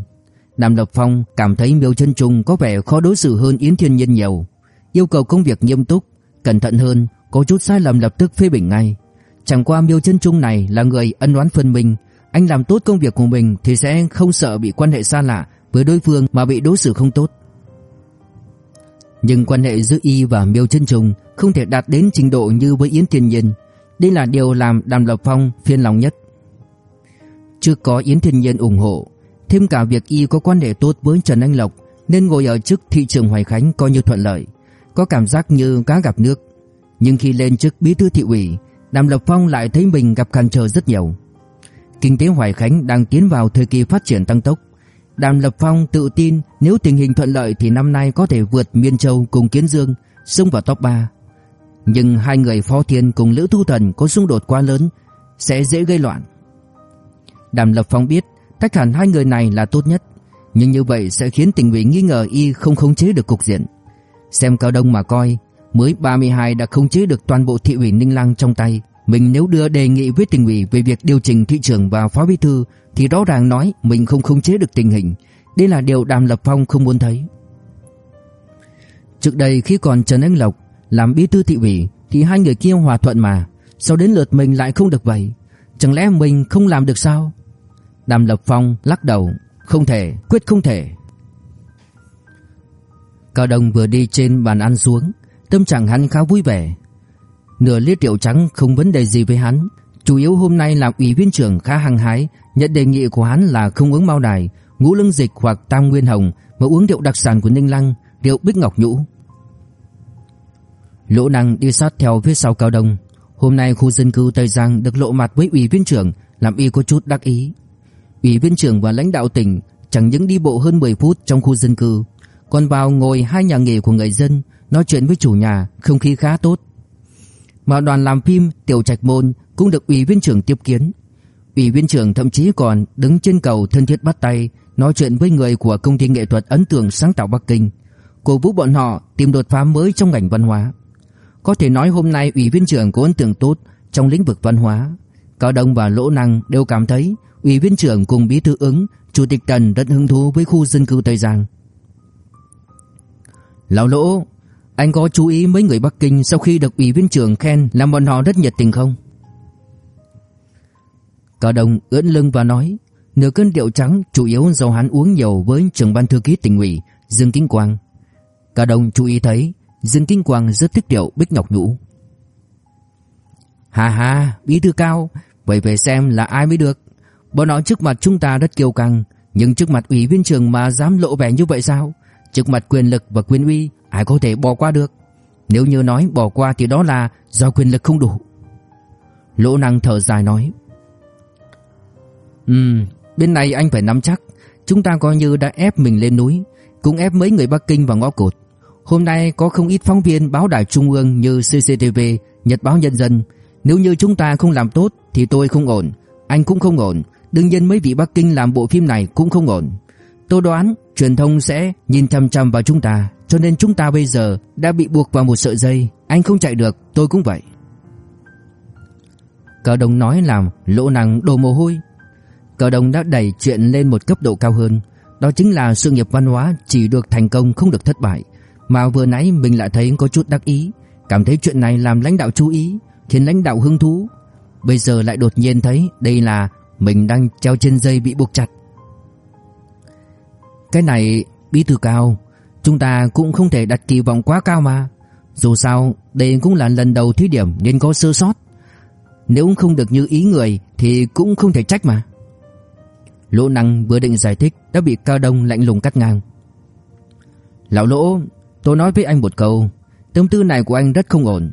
Đàm Lập Phong cảm thấy Miêu Chân Trung có vẻ khó đối xử hơn Yến Thiên Nhân nhiều, yêu cầu công việc nghiêm túc, cẩn thận hơn, có chút sai lầm lập tức phê bình ngay. Chẳng qua Miêu Chân Trung này là người ân oán phân minh, anh làm tốt công việc của mình thì sẽ không sợ bị quan hệ xa lạ với đối phương mà bị đối xử không tốt. Nhưng quan hệ giữa y và Miêu Chân Trung không thể đạt đến trình độ như với Yến Thiên Nhân. Đây là điều làm Đàm Lập Phong phiền lòng nhất. Trước có Yến Thiên Nhiên ủng hộ, thêm cả việc y có quan hệ tốt với Trần Anh Lộc nên ngồi ở chức thị trường Hoài Khánh coi như thuận lợi, có cảm giác như cá gặp nước. Nhưng khi lên chức bí thư thị ủy, Đàm Lập Phong lại thấy mình gặp cản trở rất nhiều. Kinh tế Hoài Khánh đang tiến vào thời kỳ phát triển tăng tốc. Đàm Lập Phong tự tin nếu tình hình thuận lợi thì năm nay có thể vượt Miên Châu cùng Kiến Dương, xông vào top 3. Nhưng hai người Phó Thiên cùng Lữ Thu Thần có xung đột quá lớn sẽ dễ gây loạn. Đàm Lập Phong biết cách hẳn hai người này là tốt nhất, nhưng như vậy sẽ khiến tình ủy nghi ngờ y không khống chế được cục diện. Xem Cao Đông mà coi, mới 32 đã khống chế được toàn bộ thị ủy Ninh Lăng trong tay, mình nếu đưa đề nghị với tỉnh ủy về việc điều chỉnh thị trưởng và phó bí thư thì rõ ràng nói mình không khống chế được tình hình. Đây là điều Đàm Lập Phong không muốn thấy. Trước đây khi còn Trần Anh Lộc làm bí thư thị ủy thì hai người kia hòa thuận mà, sau đến lượt mình lại không được vậy. Chẳng lẽ mình không làm được sao? Đàm Lập Phong lắc đầu, không thể, quyết không thể. Cao Đông vừa đi trên bàn ăn xuống, tâm trạng hắn khá vui vẻ. Nửa ly rượu trắng không vấn đề gì với hắn, chủ yếu hôm nay làm ủy viên trưởng khá hăng hái, nhận đề nghị của hắn là không uống mao đài, ngũ lương dịch hoặc tam nguyên hồng mà uống rượu đặc sản của Ninh Lăng, rượu Bích Ngọc Nhũ. Lỗ Năng đi sát theo phía sau Cao Đông, hôm nay khu dân cư Tây Giang được lộ mặt với ủy viên trưởng, làm y có chút đắc ý. Ủy viên trưởng và lãnh đạo tỉnh chẳng những đi bộ hơn 10 phút trong khu dân cư, còn vào ngồi hai nhà nghề của người dân, nói chuyện với chủ nhà, không khí khá tốt. Mà đoàn làm phim Tiểu Trạch Môn cũng được ủy viên trưởng tiếp kiến. Ủy viên trưởng thậm chí còn đứng trên cầu thân thiết bắt tay, nói chuyện với người của công ty nghệ thuật ấn tượng sáng tạo Bắc Kinh, cổ vũ bọn họ tìm đột phá mới trong ngành văn hóa. Có thể nói hôm nay ủy viên trưởng có ấn tượng tốt trong lĩnh vực văn hóa. Cao Đông và Lỗ Năng đều cảm thấy Ủy viên trưởng cùng bí thư ứng, chủ tịch Tần rất hứng thú với khu dân cư Tây Giang. Lão Lỗ, anh có chú ý mấy người Bắc Kinh sau khi được ủy viên trưởng khen làm bọn họ rất nhiệt tình không? Cao Đông ưỡn lưng và nói, nửa cân rượu trắng chủ yếu do hắn uống nhiều với trưởng ban thư ký tỉnh ủy Dương Kinh Quang. Cao Đông chú ý thấy Dương Kinh Quang rất thích rượu Bích Ngọc Nhũ. Hà hà, bí thư cao, vậy về xem là ai mới được. Bọn họ trước mặt chúng ta rất kiêu căng, nhưng trước mặt ủy viên trưởng mà dám lộ vẻ như vậy sao? Trước mặt quyền lực và quyền uy, ai có thể bỏ qua được? Nếu như nói bỏ qua thì đó là do quyền lực không đủ. Lỗ năng thở dài nói. Ừm, bên này anh phải nắm chắc. Chúng ta coi như đã ép mình lên núi, cũng ép mấy người Bắc Kinh vào ngõ cụt. Hôm nay có không ít phóng viên báo đài trung ương như CCTV, Nhật báo Nhân dân. Nếu như chúng ta không làm tốt thì tôi không ổn, anh cũng không ổn. Đương nhiên mấy vị Bắc Kinh làm bộ phim này cũng không ổn. Tôi đoán truyền thông sẽ nhìn chăm chăm vào chúng ta, cho nên chúng ta bây giờ đã bị buộc vào một sợi dây. Anh không chạy được, tôi cũng vậy. Cờ đồng nói làm lỗ năng đổ mồ hôi. Cờ đồng đã đẩy chuyện lên một cấp độ cao hơn. Đó chính là sự nghiệp văn hóa chỉ được thành công không được thất bại. Mà vừa nãy mình lại thấy có chút đắc ý, cảm thấy chuyện này làm lãnh đạo chú ý, khiến lãnh đạo hứng thú. Bây giờ lại đột nhiên thấy đây là mình đang treo trên dây bị buộc chặt. Cái này bí thư cao, chúng ta cũng không thể đặt kỳ vọng quá cao mà. Dù sao, đây cũng là lần đầu thí điểm nên có sơ sót. Nếu không được như ý người thì cũng không thể trách mà. Lỗ Năng vừa định giải thích đã bị Cao Đông lạnh lùng cắt ngang. Lão Lỗ, tôi nói với anh một câu, tâm tư này của anh rất không ổn.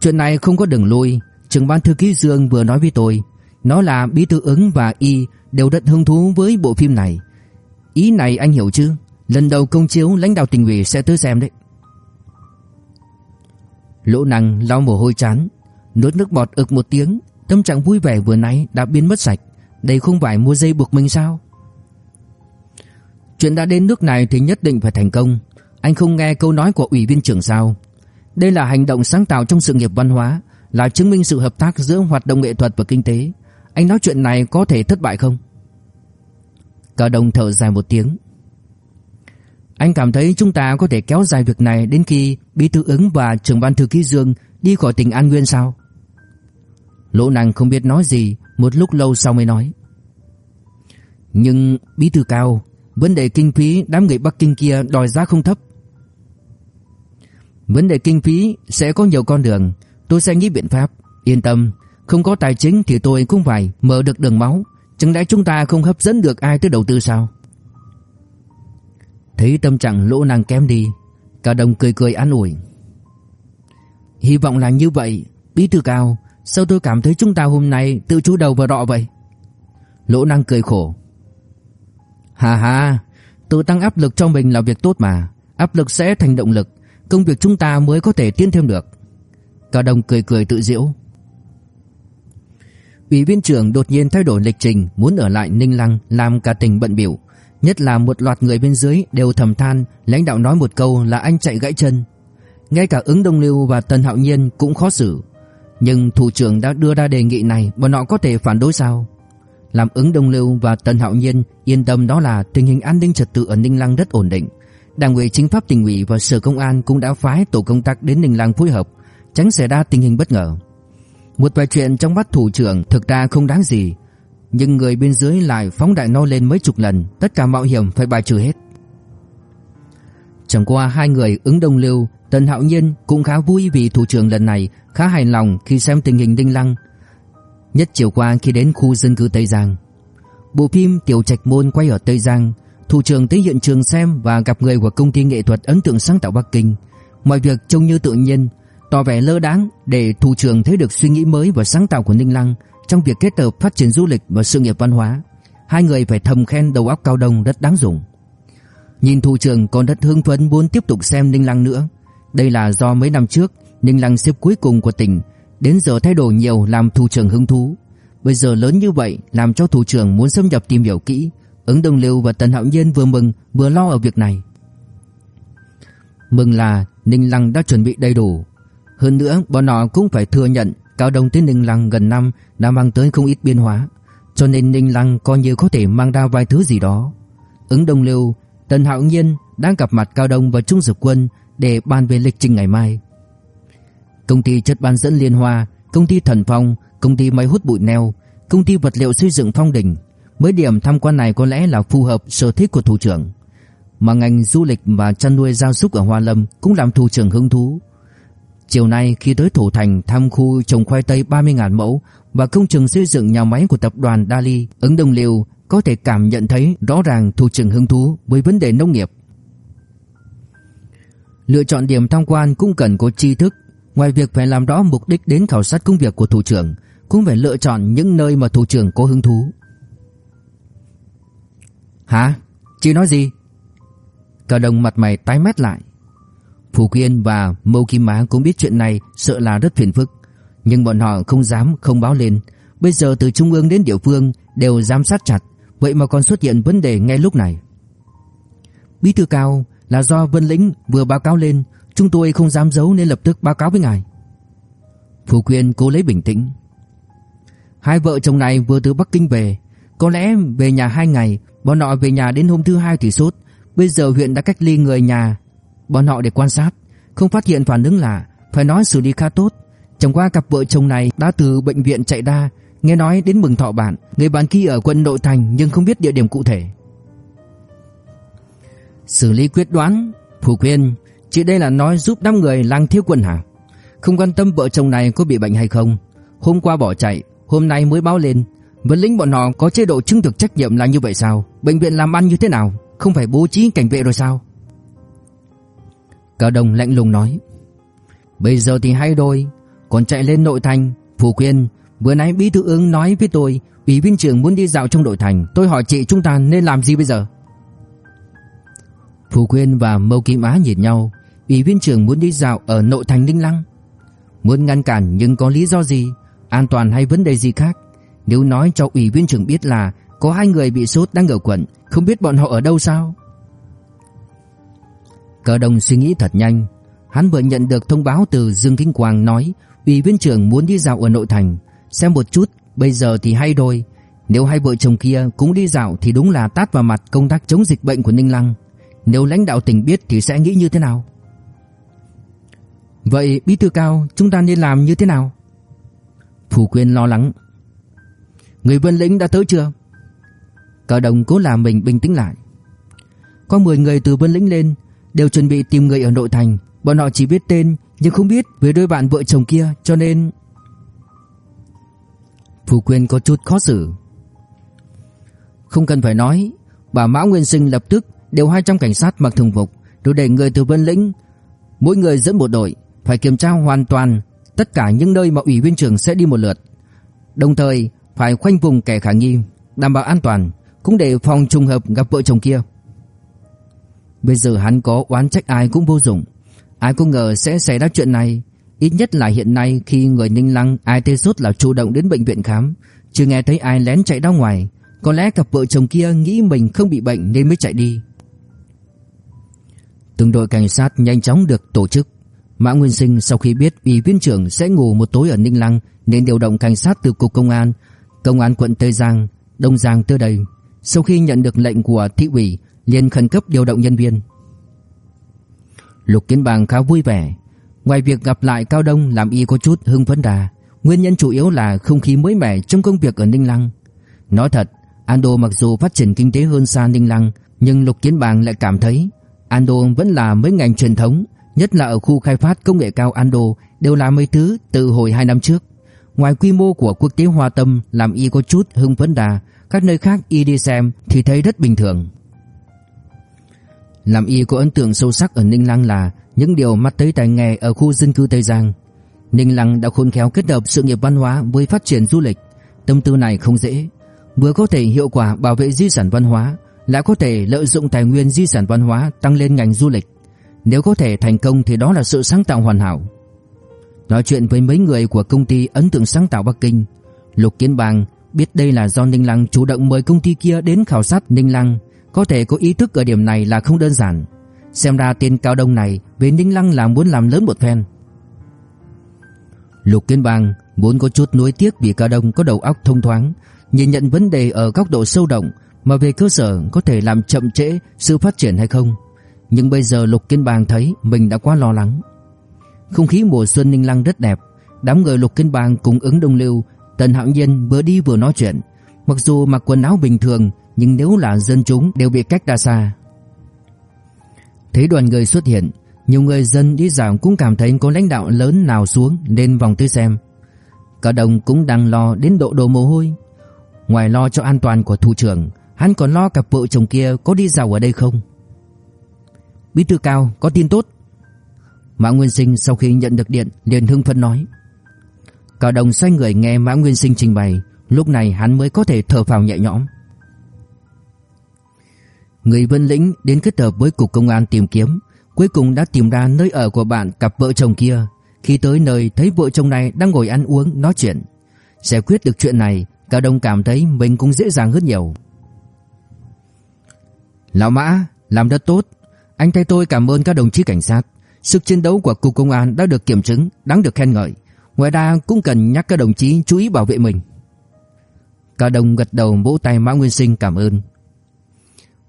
Chuyện này không có đường lui, trưởng ban thư ký Dương vừa nói với tôi, nó là bí thư ứng và y đều rất hứng thú với bộ phim này. Ý này anh hiểu chứ? Lần đầu công chiếu lãnh đạo tỉnh ủy sẽ tới xem đấy. Lỗ Năng lau mồ hôi chán, nuốt nước bọt ực một tiếng, tâm trạng vui vẻ vừa nãy đã biến mất sạch. Đây không phải mua dây buộc mình sao? Chuyện đã đến nước này thì nhất định phải thành công. Anh không nghe câu nói của ủy viên trưởng sao? Đây là hành động sáng tạo trong sự nghiệp văn hóa, là chứng minh sự hợp tác giữa hoạt động nghệ thuật và kinh tế. Anh nói chuyện này có thể thất bại không? Cả đồng thở dài một tiếng. Anh cảm thấy chúng ta có thể kéo dài việc này đến khi Bí thư ứng và trưởng ban thư ký Dương đi khỏi tỉnh An Nguyên sao? Lỗ Năng không biết nói gì, một lúc lâu sau mới nói. Nhưng Bí thư cao, vấn đề kinh phí đám người Bắc Kinh kia đòi giá không thấp. Vấn đề kinh phí sẽ có nhiều con đường, tôi sẽ nghĩ biện pháp, yên tâm, không có tài chính thì tôi cũng phải mở được đường máu, chẳng lẽ chúng ta không hấp dẫn được ai tới đầu tư sao? Thấy tâm trạng lỗ năng kém đi, cả đồng cười cười an ủi. Hy vọng là như vậy, bí thư cao, sao tôi cảm thấy chúng ta hôm nay tự chú đầu vào đọ vậy? Lỗ năng cười khổ. Hà hà, tự tăng áp lực cho mình là việc tốt mà, áp lực sẽ thành động lực, công việc chúng ta mới có thể tiến thêm được. cả đồng cười cười tự diễu. Ủy viên trưởng đột nhiên thay đổi lịch trình muốn ở lại Ninh Lăng làm cả tỉnh bận biểu. Nhất là một loạt người bên dưới đều thầm than lãnh đạo nói một câu là anh chạy gãy chân. Ngay cả ứng Đông Lưu và Tần Hạo Nhiên cũng khó xử. Nhưng thủ trưởng đã đưa ra đề nghị này bọn họ có thể phản đối sao? Làm ứng Đông Lưu và Tần Hạo Nhiên yên tâm đó là tình hình an ninh trật tự ở Ninh Lăng rất ổn định. Đảng ủy chính pháp tỉnh ủy và sở công an cũng đã phái tổ công tác đến Ninh Lăng phối hợp, tránh xảy ra tình hình bất ngờ. Một vài chuyện trong mắt thủ trưởng thực ra không đáng gì, nhưng người bên dưới lại phóng đại nó lên mấy chục lần, tất cả mạo hiểm phải bài trừ hết. Chẳng qua hai người ứng đông lưu, Tần Hạo Nhiên cũng khá vui vì thủ trưởng lần này khá hài lòng khi xem tình hình Đinh Lăng. Nhất chiều qua khi đến khu dân cư Tây Giang. Bộ phim Tiểu Trạch Môn quay ở Tây Giang, thủ trưởng tới hiện trường xem và gặp người của công ty nghệ thuật ấn tượng sáng tạo Bắc Kinh. Mọi việc trông như tự nhiên, tỏ vẻ lơ đáng để thủ trưởng thấy được suy nghĩ mới và sáng tạo của Ninh Lăng trong việc kết hợp phát triển du lịch và sự nghiệp văn hóa. Hai người phải thầm khen đầu óc cao đông rất đáng dùng. Nhìn thủ trưởng còn rất hưng phấn muốn tiếp tục xem Ninh Lăng nữa. Đây là do mấy năm trước Ninh Lăng xếp cuối cùng của tỉnh, đến giờ thay đổi nhiều làm thủ trưởng hứng thú. Bây giờ lớn như vậy làm cho thủ trưởng muốn xâm nhập tìm hiểu kỹ. Ứng Đông Lưu và Tần Hạo Nhiên vừa mừng vừa lo ở việc này. Mừng là Ninh Lăng đã chuẩn bị đầy đủ, hơn nữa bọn họ cũng phải thừa nhận Cao Đông tới Ninh Lăng gần năm đã mang tới không ít biến hóa, cho nên Ninh Lăng coi như có thể mang ra vài thứ gì đó. Ứng Đông Lưu, Tần Hạo Nhiên đang gặp mặt Cao Đông và Trung Dực Quân để bàn về lịch trình ngày mai. Công ty chất bán dẫn Liên Hoa, công ty Thần Phong, công ty máy hút bụi neo, công ty vật liệu xây dựng Phong Đình. Mấy điểm tham quan này có lẽ là phù hợp sở thích của thủ trưởng. Mà ngành du lịch và chăn nuôi gia súc ở Hoa Lâm cũng làm thủ trưởng hứng thú. Chiều nay khi tới Thủ Thành thăm khu trồng khoai tây 30.000 mẫu và công trường xây dựng nhà máy của tập đoàn Dali, ứng đồng liều có thể cảm nhận thấy rõ ràng thủ trưởng hứng thú với vấn đề nông nghiệp. Lựa chọn điểm tham quan cũng cần có tri thức, ngoài việc phải làm rõ mục đích đến khảo sát công việc của thủ trưởng, cũng phải lựa chọn những nơi mà thủ trưởng có hứng thú. Hả? Chị nói gì? Cả đồng mặt mày tái mét lại. Phù Quyên và Mâu Kim Má cũng biết chuyện này sợ là rất phiền phức, nhưng bọn họ không dám không báo lên. Bây giờ từ trung ương đến địa phương đều giám sát chặt, vậy mà còn xuất hiện vấn đề ngay lúc này. Bí thư cao là do Vân Lĩnh vừa báo cáo lên, chúng tôi không dám giấu nên lập tức báo cáo với ngài. Phù Quyên cố lấy bình tĩnh. Hai vợ chồng này vừa từ Bắc Kinh về, có lẽ về nhà hai ngày, bọn họ về nhà đến hôm thứ hai thì sốt. Bây giờ huyện đã cách ly người nhà, bọn họ để quan sát, không phát hiện phản ứng lạ, phải nói xử lý khá tốt. Chẳng qua cặp vợ chồng này đã từ bệnh viện chạy ra, nghe nói đến mừng thọ bạn, người bạn kia ở quận nội thành nhưng không biết địa điểm cụ thể. Xử lý quyết đoán, Phủ Quyên, chị đây là nói giúp năm người lang thiếu quân hả? Không quan tâm vợ chồng này có bị bệnh hay không. Hôm qua bỏ chạy, hôm nay mới báo lên. Vấn lính bọn họ có chế độ chứng thực trách nhiệm là như vậy sao? Bệnh viện làm ăn như thế nào? Không phải bố trí cảnh vệ rồi sao? Cao Đông lạnh lùng nói. Bây giờ thì hay rồi, còn chạy lên nội thành, Phủ Quyên, vừa nãy bí thư ứng nói với tôi, ủy viên trưởng muốn đi dạo trong nội thành, tôi hỏi chị chúng ta nên làm gì bây giờ? Phù Quyên và Mâu Kim Á nhìn nhau Ủy viên trưởng muốn đi dạo ở nội thành Ninh Lăng Muốn ngăn cản nhưng có lý do gì An toàn hay vấn đề gì khác Nếu nói cho ủy viên trưởng biết là Có hai người bị sốt đang ở quận Không biết bọn họ ở đâu sao Cờ đồng suy nghĩ thật nhanh Hắn vừa nhận được thông báo từ Dương Kinh Quang nói, Ủy viên trưởng muốn đi dạo ở nội thành Xem một chút, Bây giờ thì hay rồi Nếu hai vợ chồng kia cũng đi dạo Thì đúng là tát vào mặt công tác chống dịch bệnh của Ninh Lăng nếu lãnh đạo tỉnh biết thì sẽ nghĩ như thế nào? Vậy, bí thư cao, chúng ta nên làm như thế nào? Phủ Quyên lo lắng. Người vân lĩnh đã tới chưa? Cờ đồng cố làm mình bình tĩnh lại. Có 10 người từ vân lĩnh lên đều chuẩn bị tìm người ở nội thành. Bọn họ chỉ biết tên nhưng không biết về đôi bạn vợ chồng kia cho nên... Phủ Quyên có chút khó xử. Không cần phải nói, bà Mã Nguyên Sinh lập tức đều 200 cảnh sát mặc thường phục, rồi để người từ Vân Lĩnh, mỗi người dẫn một đội, phải kiểm tra hoàn toàn tất cả những nơi mà ủy viên trưởng sẽ đi một lượt. Đồng thời phải khoanh vùng kẻ khả nghi, đảm bảo an toàn, cũng để phòng trùng hợp gặp vợ chồng kia. Bây giờ hắn có oán trách ai cũng vô dụng, ai cũng ngờ sẽ xảy ra chuyện này, ít nhất là hiện nay khi người Ninh Lăng ai tê sốt là chủ động đến bệnh viện khám, chưa nghe thấy ai lén chạy ra ngoài, có lẽ cặp vợ chồng kia nghĩ mình không bị bệnh nên mới chạy đi. Từng đội cảnh sát nhanh chóng được tổ chức. Mã Nguyên Sinh sau khi biết ủy viên trưởng sẽ ngủ một tối ở Ninh Lăng nên điều động cảnh sát từ cục công an, công an quận Tây Giang, Đông Giang tới đây. Sau khi nhận được lệnh của thị ủy, liền khẩn cấp điều động nhân viên. Lục Kiến Bàng khá vui vẻ, ngoài việc gặp lại Cao Đông làm y có chút hưng phấn đà, nguyên nhân chủ yếu là không khí mới mẻ trong công việc ở Ninh Lăng. Nói thật, Ando mặc dù phát triển kinh tế hơn xa Ninh Lăng, nhưng Lục Kiến Bàng lại cảm thấy Ando vẫn là mấy ngành truyền thống, nhất là ở khu khai phát công nghệ cao Ando đều là mấy thứ từ hồi 2 năm trước. Ngoài quy mô của quốc tế Hoa Tâm làm y có chút hưng phấn đà, các nơi khác y đi xem thì thấy rất bình thường. Làm y có ấn tượng sâu sắc ở Ninh Lăng là những điều mắt thấy tai nghe ở khu dân cư Tây Giang. Ninh Lăng đã khôn khéo kết hợp sự nghiệp văn hóa với phát triển du lịch. Tâm tư này không dễ, vừa có thể hiệu quả bảo vệ di sản văn hóa, lại có thể lợi dụng tài nguyên di sản văn hóa tăng lên ngành du lịch. Nếu có thể thành công thì đó là sự sáng tạo hoàn hảo. Nói chuyện với mấy người của công ty ấn tượng sáng tạo Bắc Kinh, Lục Kiến Bang biết đây là do Ninh Lăng chủ động mời công ty kia đến khảo sát Ninh Lăng, có thể có ý thức ở điểm này là không đơn giản. Xem ra tên cao đông này về Ninh Lăng là muốn làm lớn một phen. Lục Kiến Bang muốn có chút nuối tiếc vì cao đông có đầu óc thông thoáng, nhìn nhận vấn đề ở góc độ sâu động, mà về cơ sở có thể làm chậm trễ sự phát triển hay không. Nhưng bây giờ Lục Kiến Bang thấy mình đã quá lo lắng. Không khí mùa xuân Ninh Lăng rất đẹp, đám người Lục Kiến Bang cùng ứng đông lưu, Tần Hạo Nhiên vừa đi vừa nói chuyện. Mặc dù mặc quần áo bình thường, nhưng nếu là dân chúng đều bị cách ra xa. Thấy đoàn người xuất hiện, nhiều người dân đi dạo cũng cảm thấy có lãnh đạo lớn nào xuống nên vòng tới xem. Cả đồng cũng đang lo đến độ đổ mồ hôi. Ngoài lo cho an toàn của thủ trưởng, hắn còn lo cặp vợ chồng kia có đi dạo ở đây không. Bí thư cao có tin tốt. Mã Nguyên Sinh sau khi nhận được điện liền hưng phấn nói. Cả đồng xoay người nghe Mã Nguyên Sinh trình bày, lúc này hắn mới có thể thở phào nhẹ nhõm. Người Vân Lĩnh đến kết hợp với cục công an tìm kiếm, cuối cùng đã tìm ra nơi ở của bạn cặp vợ chồng kia. Khi tới nơi thấy vợ chồng này đang ngồi ăn uống nói chuyện, giải quyết được chuyện này, Cao Đông cảm thấy mình cũng dễ dàng hơn nhiều. Lão Mã, làm rất tốt. Anh thay tôi cảm ơn các đồng chí cảnh sát. Sức chiến đấu của cục công an đã được kiểm chứng, đáng được khen ngợi. Ngoài ra cũng cần nhắc các đồng chí chú ý bảo vệ mình. Cao Đông gật đầu vỗ tay Mã Nguyên Sinh cảm ơn.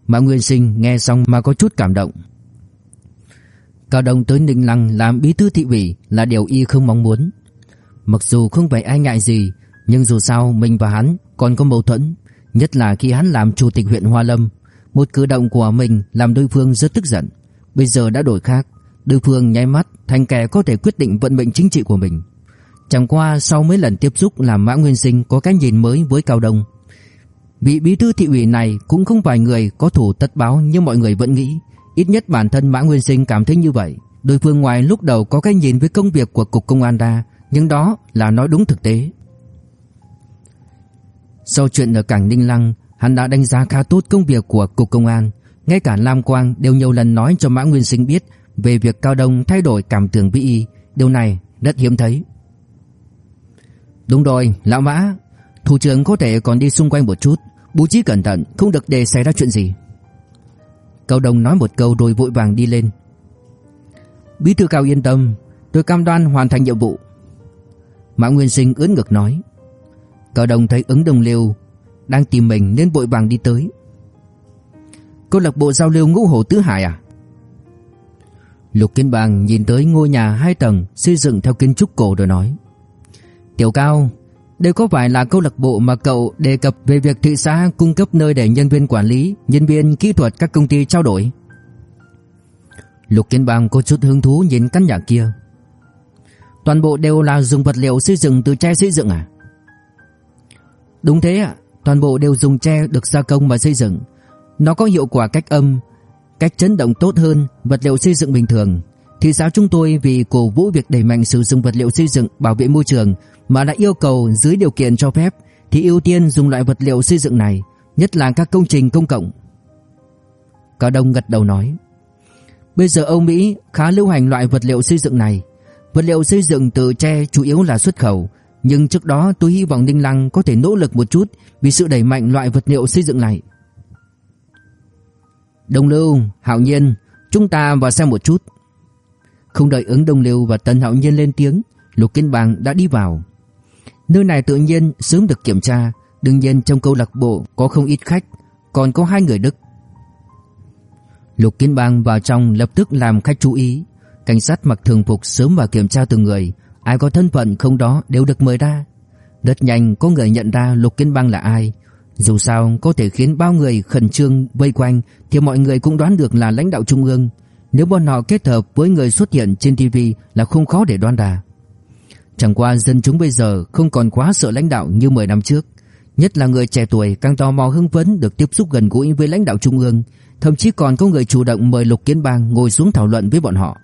Mã Nguyên Sinh nghe xong mà có chút cảm động. Cao Đông tới Ninh Lăng làm bí thư thị ủy là điều y không mong muốn. Mặc dù không phải ai ngại gì, nhưng dù sao mình và hắn còn có mâu thuẫn, nhất là khi hắn làm chủ tịch huyện Hoa Lâm. Một cử động của mình làm đối phương rất tức giận. Bây giờ đã đổi khác, đối phương nháy mắt thành kẻ có thể quyết định vận mệnh chính trị của mình. Chẳng qua sau mấy lần tiếp xúc làm Mã Nguyên Sinh có cái nhìn mới với Cao Đông. Vị bí thư thị ủy này cũng không phải người có thủ tất báo như mọi người vẫn nghĩ. Ít nhất bản thân Mã Nguyên Sinh cảm thấy như vậy. Đối phương ngoài lúc đầu có cái nhìn với công việc của Cục Công an ra, nhưng đó là nói đúng thực tế. Sau chuyện ở cảng Ninh Lăng, hắn đã đánh giá khá tốt công việc của Cục Công an. Ngay cả Lam Quang đều nhiều lần nói cho Mã Nguyên Sinh biết về việc Cao Đông thay đổi cảm tưởng với y. Điều này rất hiếm thấy. Đúng rồi, Lão Mã, thủ trưởng có thể còn đi xung quanh một chút, bố trí cẩn thận, không được để xảy ra chuyện gì. Cao Đông nói một câu rồi vội vàng đi lên. Bí thư Cao yên tâm, tôi cam đoan hoàn thành nhiệm vụ. Mã Nguyên Sinh ướn ngực nói. Cao Đông thấy ứng đồng liêu đang tìm mình nên vội vàng đi tới. Câu lạc bộ giao lưu ngũ hồ tứ hải à? Lục Kiến Bang nhìn tới ngôi nhà hai tầng xây dựng theo kiến trúc cổ rồi nói. Tiểu Cao, đây có phải là câu lạc bộ mà cậu đề cập về việc thị xã cung cấp nơi để nhân viên quản lý, nhân viên kỹ thuật các công ty trao đổi? Lục Kiến Bang có chút hứng thú nhìn căn nhà kia. Toàn bộ đều là dùng vật liệu xây dựng từ tre xây dựng à? Đúng thế ạ, toàn bộ đều dùng tre được gia công và xây dựng. Nó có hiệu quả cách âm, cách chấn động tốt hơn vật liệu xây dựng bình thường. Thị xã chúng tôi vì cổ vũ việc đẩy mạnh sử dụng vật liệu xây dựng bảo vệ môi trường mà đã yêu cầu dưới điều kiện cho phép thì ưu tiên dùng loại vật liệu xây dựng này, nhất là các công trình công cộng. Cao Đông gật đầu nói. Bây giờ Âu Mỹ khá lưu hành loại vật liệu xây dựng này. Vật liệu xây dựng từ tre chủ yếu là xuất khẩu, nhưng trước đó tôi hy vọng Ninh Lăng có thể nỗ lực một chút vì sự đẩy mạnh loại vật liệu xây dựng này. đồng Lưu, Hạo Nhiên, chúng ta vào xem một chút. Không đợi ứng Đông liều và tần Hạo Nhiên lên tiếng, Lục Kiến Bang đã đi vào. Nơi này tự nhiên sớm được kiểm tra, đương nhiên trong câu lạc bộ có không ít khách, còn có hai người Đức. Lục Kiến Bang vào trong lập tức làm khách chú ý, cảnh sát mặc thường phục sớm vào kiểm tra từng người, ai có thân phận không đó đều được mời ra. Rất nhanh có người nhận ra Lục Kiến Bang là ai, dù sao có thể khiến bao người khẩn trương vây quanh thì mọi người cũng đoán được là lãnh đạo trung ương. Nếu bọn họ kết hợp với người xuất hiện trên TV là không khó để đoán ra. Chẳng qua dân chúng bây giờ không còn quá sợ lãnh đạo như 10 năm trước. Nhất là người trẻ tuổi càng tò mò hưng phấn được tiếp xúc gần gũi với lãnh đạo trung ương. Thậm chí còn có người chủ động mời Lục Kiến Bang ngồi xuống thảo luận với bọn họ.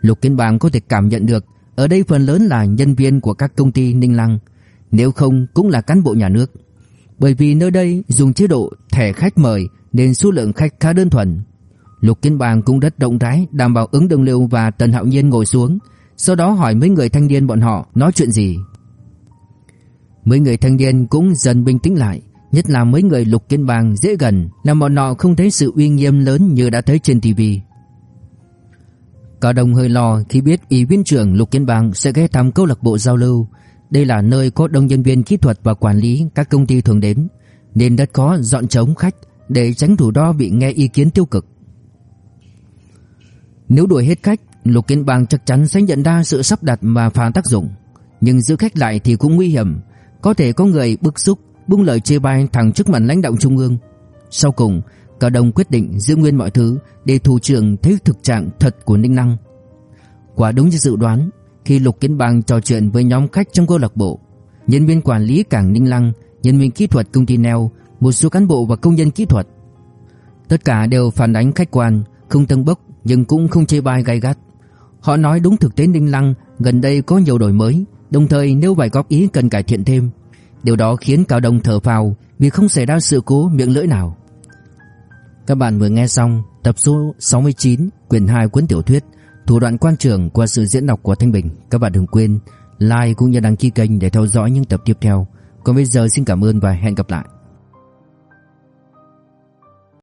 Lục Kiến Bang có thể cảm nhận được, ở đây phần lớn là nhân viên của các công ty Ninh Lăng. Nếu không cũng là cán bộ nhà nước. Bởi vì nơi đây dùng chế độ thẻ khách mời nên số lượng khách khá đơn thuần. Lục Kiến Bang cũng rất rộng rãi đảm bảo ứng đồng Lưu và Tần Hạo Nhiên ngồi xuống sau đó hỏi mấy người thanh niên bọn họ nói chuyện gì Mấy người thanh niên cũng dần bình tĩnh lại Nhất là mấy người lục kiến bang dễ gần Làm bọn họ không thấy sự uy nghiêm lớn như đã thấy trên tivi Cao Đông hơi lo khi biết ủy viên trưởng Lục Kiến Bang sẽ ghé thăm câu lạc bộ giao lưu. Đây là nơi có đông nhân viên kỹ thuật và quản lý các công ty thường đến, nên rất khó dọn trống khách để tránh rủi ro bị nghe ý kiến tiêu cực. Nếu đuổi hết khách, Lục Kiến Bang chắc chắn sẽ nhận ra sự sắp đặt và phản tác dụng. Nhưng giữ khách lại thì cũng nguy hiểm, có thể có người bức xúc buông lời chê bai thẳng trước mặt lãnh đạo trung ương. Sau cùng, Cao Đông quyết định giữ nguyên mọi thứ để thủ trưởng thấy thực trạng thật của Ninh Năng. Quả đúng như dự đoán, khi Lục Kiến Bang trò chuyện với nhóm khách trong câu lạc bộ, nhân viên quản lý cảng Ninh Lăng, nhân viên kỹ thuật công ty Neo, một số cán bộ và công nhân kỹ thuật, tất cả đều phản ánh khách quan, không tăng bốc nhưng cũng không chê bai gay gắt. Họ nói đúng thực tế Ninh Lăng gần đây có nhiều đổi mới, đồng thời nêu vài góp ý cần cải thiện thêm. Điều đó khiến Cao Đông thở phào vì không xảy ra sự cố miệng lưỡi nào. Các bạn vừa nghe xong tập số 69 quyển 2 cuốn tiểu thuyết Thủ đoạn quan trường qua sự diễn đọc của Thanh Bình. Các bạn đừng quên like cũng như đăng ký kênh để theo dõi những tập tiếp theo. Còn bây giờ xin cảm ơn và hẹn gặp lại.